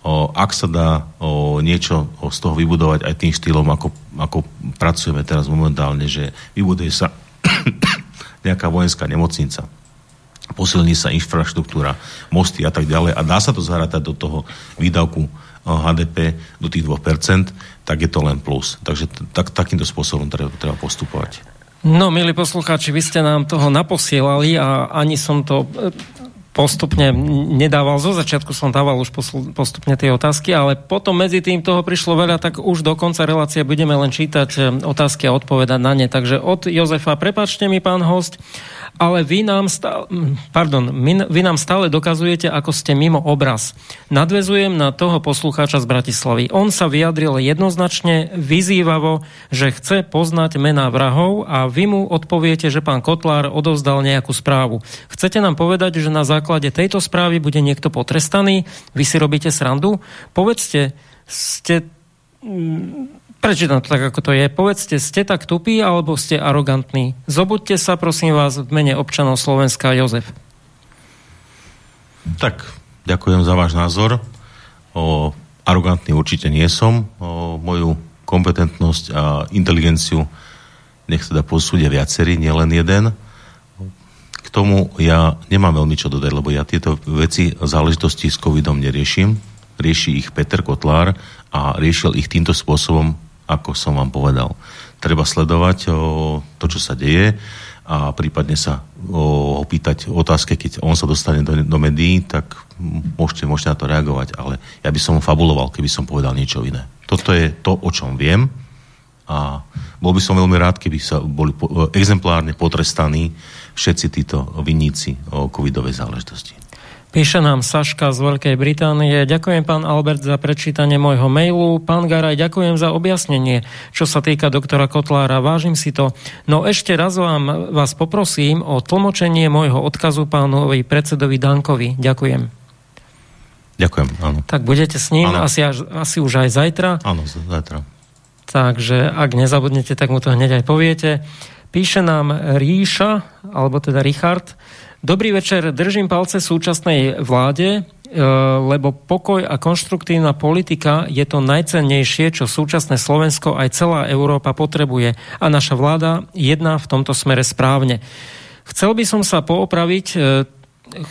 o, ak sa dá o, niečo o, z toho vybudovať aj tým štýlom, ako, ako pracujeme teraz momentálne, že vybuduje sa nejaká vojenská nemocnica, posilní sa infraštruktúra, mosty a tak ďalej a dá sa to zahrátať do toho výdavku HDP do tých 2%, tak je to len plus. Takže tak, takýmto spôsobom treba, treba postupovať. No, milí poslucháči, vy ste nám toho naposielali a ani som to postupne nedával, zo začiatku som dával už postupne tie otázky, ale potom medzi tým toho prišlo veľa, tak už do konca relácie budeme len čítať eh, otázky a odpovedať na ne. Takže od Jozefa, prepačte mi, pán host, ale vy nám, stále, pardon, vy nám stále dokazujete, ako ste mimo obraz. Nadvezujem na toho poslucháča z Bratislavy. On sa vyjadril jednoznačne, vyzývavo, že chce poznať mená vrahov a vy mu odpoviete, že pán Kotlár odovzdal nejakú správu. Chcete nám povedať, že na základe tejto správy bude niekto potrestaný? Vy si robíte srandu? Povedzte, ste Prečítam to tak, ako to je. Povedzte, ste tak tupí alebo ste arogantní? Zobuďte sa, prosím vás, v mene občanov Slovenska, Jozef. Tak, ďakujem za váš názor. O, arogantný určite nie som. O, moju kompetentnosť a inteligenciu nech teda posúdia viacerí, nielen jeden. Tomu ja nemám veľmi čo dodať, lebo ja tieto veci, záležitosti s covidom neriešim. Rieši ich Peter Kotlár a riešil ich týmto spôsobom ako som vám povedal. Treba sledovať o, to, čo sa deje a prípadne sa opýtať otázke, keď on sa dostane do, do médií, tak môžete, môžete na to reagovať, ale ja by som fabuloval, keby som povedal niečo iné. Toto je to, o čom viem a bol by som veľmi rád, keby sa boli exemplárne potrestaní všetci títo vinníci o covidovej záležitosti. Píše nám Saška z Veľkej Británie. Ďakujem pán Albert za prečítanie môjho mailu. Pán Garaj, ďakujem za objasnenie, čo sa týka doktora Kotlára. Vážim si to. No ešte raz vám, vás poprosím o tlmočenie môjho odkazu pánovi predsedovi Dankovi. Ďakujem. Ďakujem, áno. Tak budete s ním asi, až, asi už aj zajtra? Áno, zajtra. Takže ak nezabudnete, tak mu to hneď aj poviete. Píše nám Ríša, alebo teda Richard, Dobrý večer, držím palce súčasnej vláde, e, lebo pokoj a konštruktívna politika je to najcennejšie, čo súčasné Slovensko aj celá Európa potrebuje a naša vláda jedná v tomto smere správne. Chcel by som sa poopraviť e,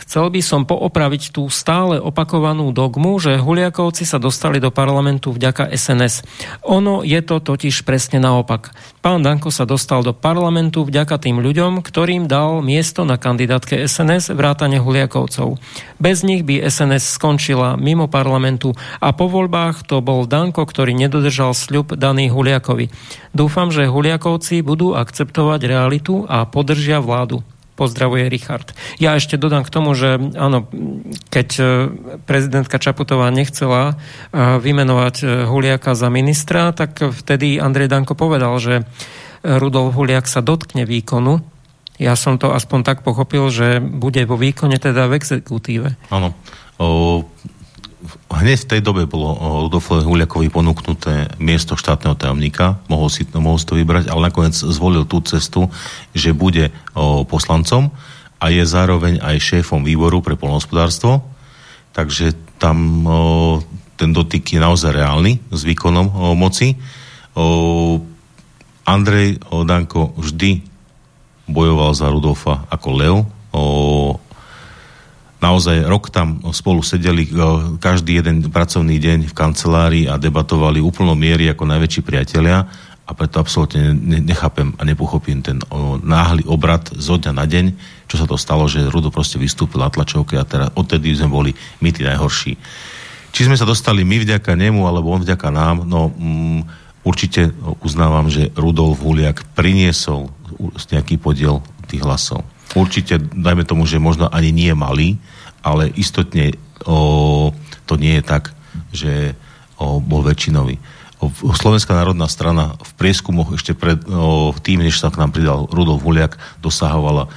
chcel by som poopraviť tú stále opakovanú dogmu, že Huliakovci sa dostali do parlamentu vďaka SNS. Ono je to totiž presne naopak. Pán Danko sa dostal do parlamentu vďaka tým ľuďom, ktorým dal miesto na kandidátke SNS vrátane Huliakovcov. Bez nich by SNS skončila mimo parlamentu a po voľbách to bol Danko, ktorý nedodržal sľub daný Huliakovi. Dúfam, že Huliakovci budú akceptovať realitu a podržia vládu. Pozdravuje Richard. Ja ešte dodám k tomu, že áno, keď e, prezidentka Čaputová nechcela e, vymenovať e, Huliaka za ministra, tak vtedy Andrej Danko povedal, že Rudolf Huliak sa dotkne výkonu. Ja som to aspoň tak pochopil, že bude vo výkone, teda v exekutíve. Áno hneď v tej dobe bolo Rudolfovi Huliakovi ponúknuté miesto štátneho tajomníka, mohol si, mohol si to vybrať, ale nakoniec zvolil tú cestu, že bude o, poslancom a je zároveň aj šéfom výboru pre polnohospodárstvo, takže tam o, ten dotyk je naozaj reálny s výkonom o, moci. O, Andrej o, Danko vždy bojoval za Rudolfa ako Leo, o, naozaj rok tam spolu sedeli e, každý jeden pracovný deň v kancelárii a debatovali úplno miery ako najväčší priatelia a preto absolútne nechápem a nepochopím ten náhly obrad zo dňa na deň, čo sa to stalo, že Rudo proste vystúpil na tlačovke a teraz odtedy sme boli my tí najhorší. Či sme sa dostali my vďaka nemu, alebo on vďaka nám, no mm, určite uznávam, že Rudolf Huliak priniesol nejaký podiel tých hlasov. Určite, dajme tomu, že možno ani nie malý, ale istotne o, to nie je tak, že o, bol väčšinový. O, Slovenská národná strana v prieskumoch ešte pred o, tým, než sa k nám pridal Rudolf Huliak, dosahovala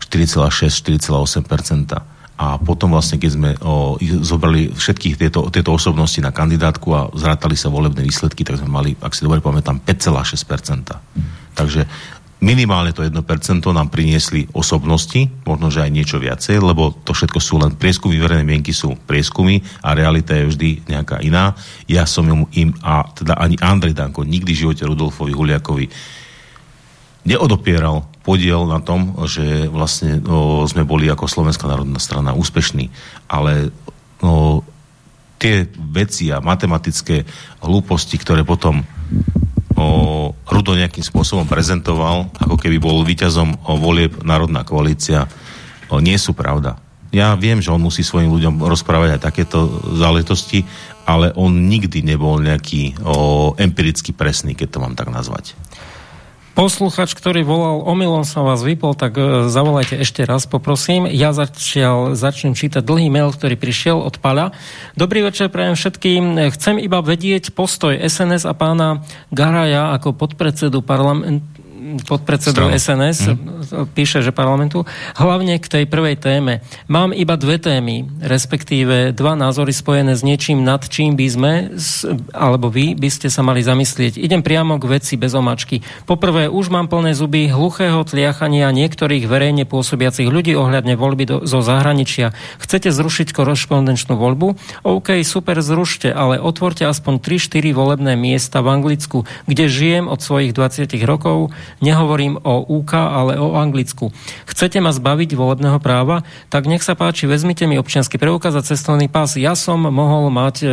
4,6-4,8%. A potom vlastne, keď sme o, zobrali všetkých tieto, tieto osobnosti na kandidátku a zrátali sa volebné výsledky, tak sme mali, ak si dobre pamätám, 5,6%. Takže minimálne to 1% nám priniesli osobnosti, možno, že aj niečo viacej, lebo to všetko sú len prieskumy, verejné mienky sú prieskumy a realita je vždy nejaká iná. Ja som im, a teda ani Andrej Danko, nikdy v živote Rudolfovi Huliakovi neodopieral podiel na tom, že vlastne o, sme boli ako Slovenská národná strana úspešní, ale o, tie veci a matematické hlúposti, ktoré potom o, Rudo nejakým spôsobom prezentoval, ako keby bol víťazom o volieb Národná koalícia, o, nie sú pravda. Ja viem, že on musí svojim ľuďom rozprávať aj takéto záležitosti, ale on nikdy nebol nejaký o, empiricky presný, keď to mám tak nazvať. Posluchač, ktorý volal, omylom som vás vypol, tak e, zavolajte ešte raz, poprosím. Ja začial, začnem čítať dlhý mail, ktorý prišiel od Pala. Dobrý večer prajem všetkým. Chcem iba vedieť postoj SNS a pána Garaja ako podpredsedu parlamentu podpredsedu SNS, mm. píše, že parlamentu, hlavne k tej prvej téme. Mám iba dve témy, respektíve dva názory spojené s niečím, nad čím by sme, alebo vy by ste sa mali zamyslieť. Idem priamo k veci bez omačky. Poprvé, už mám plné zuby hluchého tliachania niektorých verejne pôsobiacich ľudí ohľadne voľby do, zo zahraničia. Chcete zrušiť korešpondenčnú voľbu? OK, super, zrušte, ale otvorte aspoň 3-4 volebné miesta v Anglicku, kde žijem od svojich 20 rokov, Nehovorím o UK, ale o Anglicku. Chcete ma zbaviť volebného práva? Tak nech sa páči, vezmite mi občiansky preukaz a cestovný pás. Ja som mohol mať e,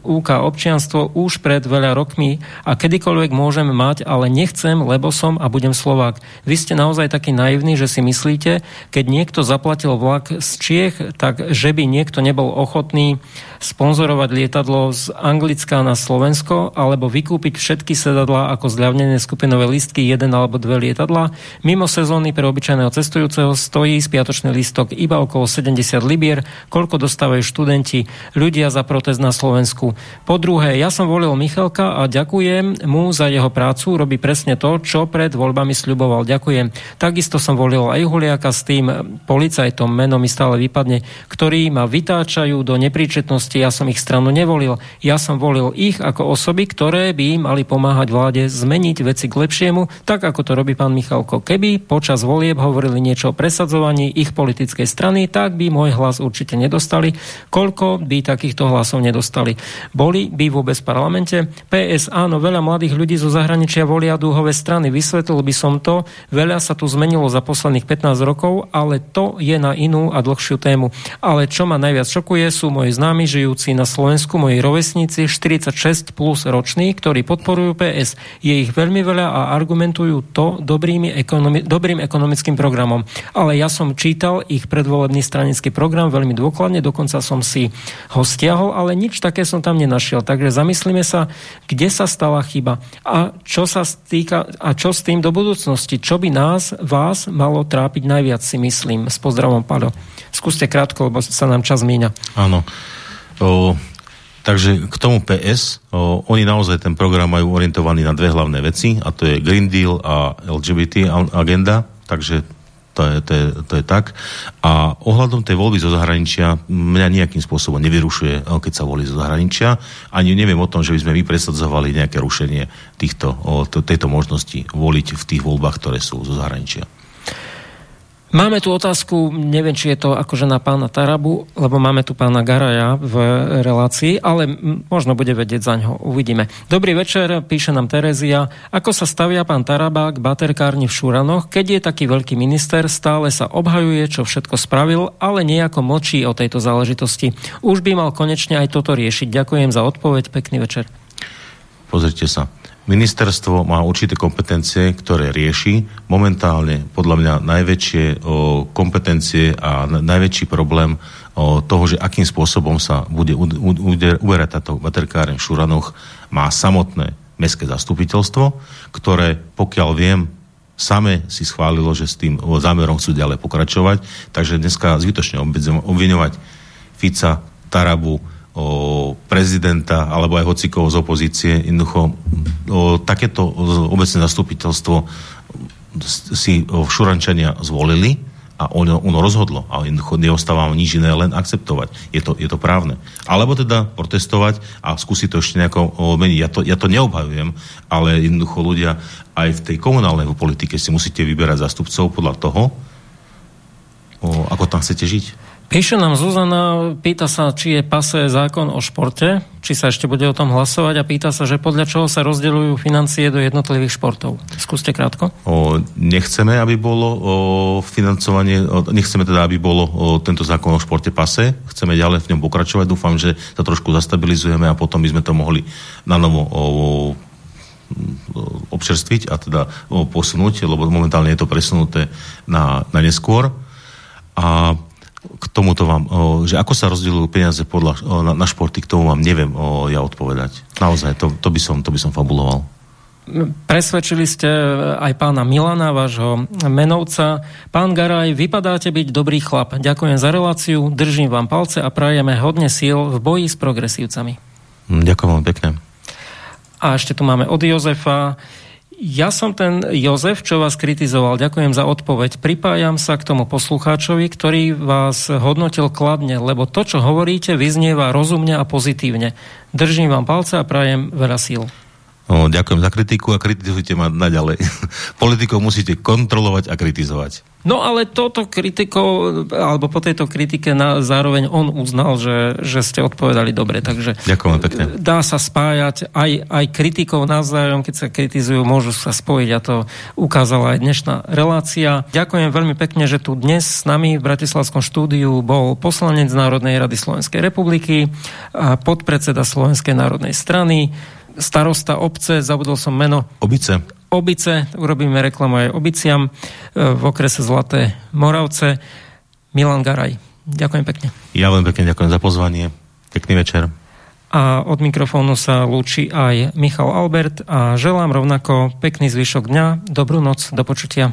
UK občianstvo už pred veľa rokmi a kedykoľvek môžem mať, ale nechcem, lebo som a budem Slovák. Vy ste naozaj taký naivní, že si myslíte, keď niekto zaplatil vlak z Čiech, tak že by niekto nebol ochotný sponzorovať lietadlo z Anglicka na Slovensko alebo vykúpiť všetky sedadlá ako zľavnené skupinové listky jeden alebo dve lietadla. Mimo sezóny pre obyčajného cestujúceho stojí spiatočný listok iba okolo 70 libier, koľko dostávajú študenti, ľudia za protest na Slovensku. Po druhé, ja som volil Michalka a ďakujem mu za jeho prácu, robí presne to, čo pred voľbami sľuboval. Ďakujem. Takisto som volil aj Huliaka s tým policajtom, meno mi stále vypadne, ktorí ma vytáčajú do nepríčetnosti, ja som ich stranu nevolil. Ja som volil ich ako osoby, ktoré by mali pomáhať vláde zmeniť veci k lepšiemu, tak ako to robí pán Michalko. Keby počas volieb hovorili niečo o presadzovaní ich politickej strany, tak by môj hlas určite nedostali. Koľko by takýchto hlasov nedostali? Boli by vôbec v parlamente? PS, áno, veľa mladých ľudí zo zahraničia volia dúhové strany. Vysvetlil by som to. Veľa sa tu zmenilo za posledných 15 rokov, ale to je na inú a dlhšiu tému. Ale čo ma najviac šokuje, sú moji známi žijúci na Slovensku, moji rovesníci 46 plus roční, ktorí podporujú PS. Je ich veľmi veľa a argumentujú to dobrými ekonomi- dobrým ekonomickým programom. Ale ja som čítal ich predvolebný stranický program veľmi dôkladne, dokonca som si ho stiahol, ale nič také som tam nenašiel. Takže zamyslíme sa, kde sa stala chyba a čo sa stýka, a čo s tým do budúcnosti. Čo by nás, vás malo trápiť najviac, si myslím. S pozdravom, Pado. Skúste krátko, lebo sa nám čas míňa. Áno. Takže k tomu PS, o, oni naozaj ten program majú orientovaný na dve hlavné veci, a to je Green Deal a LGBT agenda, takže to je, to, je, to je tak. A ohľadom tej voľby zo zahraničia mňa nejakým spôsobom nevyrušuje, keď sa volí zo zahraničia. Ani neviem o tom, že by sme my presadzovali nejaké rušenie týchto, o, tejto možnosti voliť v tých voľbách, ktoré sú zo zahraničia. Máme tu otázku, neviem, či je to akože na pána Tarabu, lebo máme tu pána Garaja v relácii, ale možno bude vedieť za ňo. Uvidíme. Dobrý večer, píše nám Terezia. Ako sa stavia pán Taraba k baterkárni v Šuranoch, keď je taký veľký minister, stále sa obhajuje, čo všetko spravil, ale nejako močí o tejto záležitosti. Už by mal konečne aj toto riešiť. Ďakujem za odpoveď, pekný večer. Pozrite sa Ministerstvo má určité kompetencie, ktoré rieši. Momentálne, podľa mňa, najväčšie o, kompetencie a na, najväčší problém o, toho, že akým spôsobom sa bude uberať táto baterkáren v Šuranoch, má samotné mestské zastupiteľstvo, ktoré, pokiaľ viem, same si schválilo, že s tým zámerom chcú ďalej pokračovať. Takže dneska zbytočne obviňovať Fica, Tarabu, o prezidenta alebo aj hocikov z opozície. Jednoducho o, takéto obecné zastupiteľstvo si o, Šurančania zvolili a ono, ono rozhodlo. A jednoducho neostáva nič iné, len akceptovať. Je to, je to právne. Alebo teda protestovať a skúsiť to ešte nejako meniť. Ja to, ja to neobhajujem, ale jednoducho ľudia aj v tej komunálnej politike si musíte vyberať zastupcov podľa toho, o, ako tam chcete žiť. Píše nám Zuzana, pýta sa, či je pase zákon o športe, či sa ešte bude o tom hlasovať a pýta sa, že podľa čoho sa rozdeľujú financie do jednotlivých športov. Skúste krátko. O, nechceme, aby bolo o, financovanie, o, nechceme teda, aby bolo o, tento zákon o športe pase. Chceme ďalej v ňom pokračovať. Dúfam, že sa trošku zastabilizujeme a potom by sme to mohli na novo o, občerstviť a teda posunúť, lebo momentálne je to presunuté na, na neskôr. A k tomuto vám, o, že ako sa rozdielujú peniaze podľa, o, na, na športy, k tomu vám neviem o, ja odpovedať. Naozaj, to, to, by som, to by som fabuloval. Presvedčili ste aj pána Milana, vášho menovca. Pán Garaj, vypadáte byť dobrý chlap. Ďakujem za reláciu, držím vám palce a prajeme hodne síl v boji s progresívcami. Ďakujem vám pekne. A ešte tu máme od Jozefa. Ja som ten Jozef, čo vás kritizoval. Ďakujem za odpoveď. Pripájam sa k tomu poslucháčovi, ktorý vás hodnotil kladne, lebo to, čo hovoríte, vyznieva rozumne a pozitívne. Držím vám palce a prajem veľa síl. No, ďakujem za kritiku a kritizujte ma naďalej. Politikov musíte kontrolovať a kritizovať. No ale toto kritikou, alebo po tejto kritike na, zároveň on uznal, že, že ste odpovedali dobre. Takže Ďakujem pekne. Dá sa spájať aj, aj kritikov navzájom, keď sa kritizujú, môžu sa spojiť a to ukázala aj dnešná relácia. Ďakujem veľmi pekne, že tu dnes s nami v Bratislavskom štúdiu bol poslanec Národnej rady Slovenskej republiky, podpredseda Slovenskej národnej strany, starosta obce, zabudol som meno. Obice. Obice, urobíme reklamu aj Obiciam e, v okrese Zlaté Moravce. Milan Garaj. Ďakujem pekne. Ja veľmi pekne ďakujem za pozvanie. Pekný večer. a od mikrofónu sa lúči aj Michal Albert a želám rovnako pekný zvyšok dňa, dobrú noc, do počutia.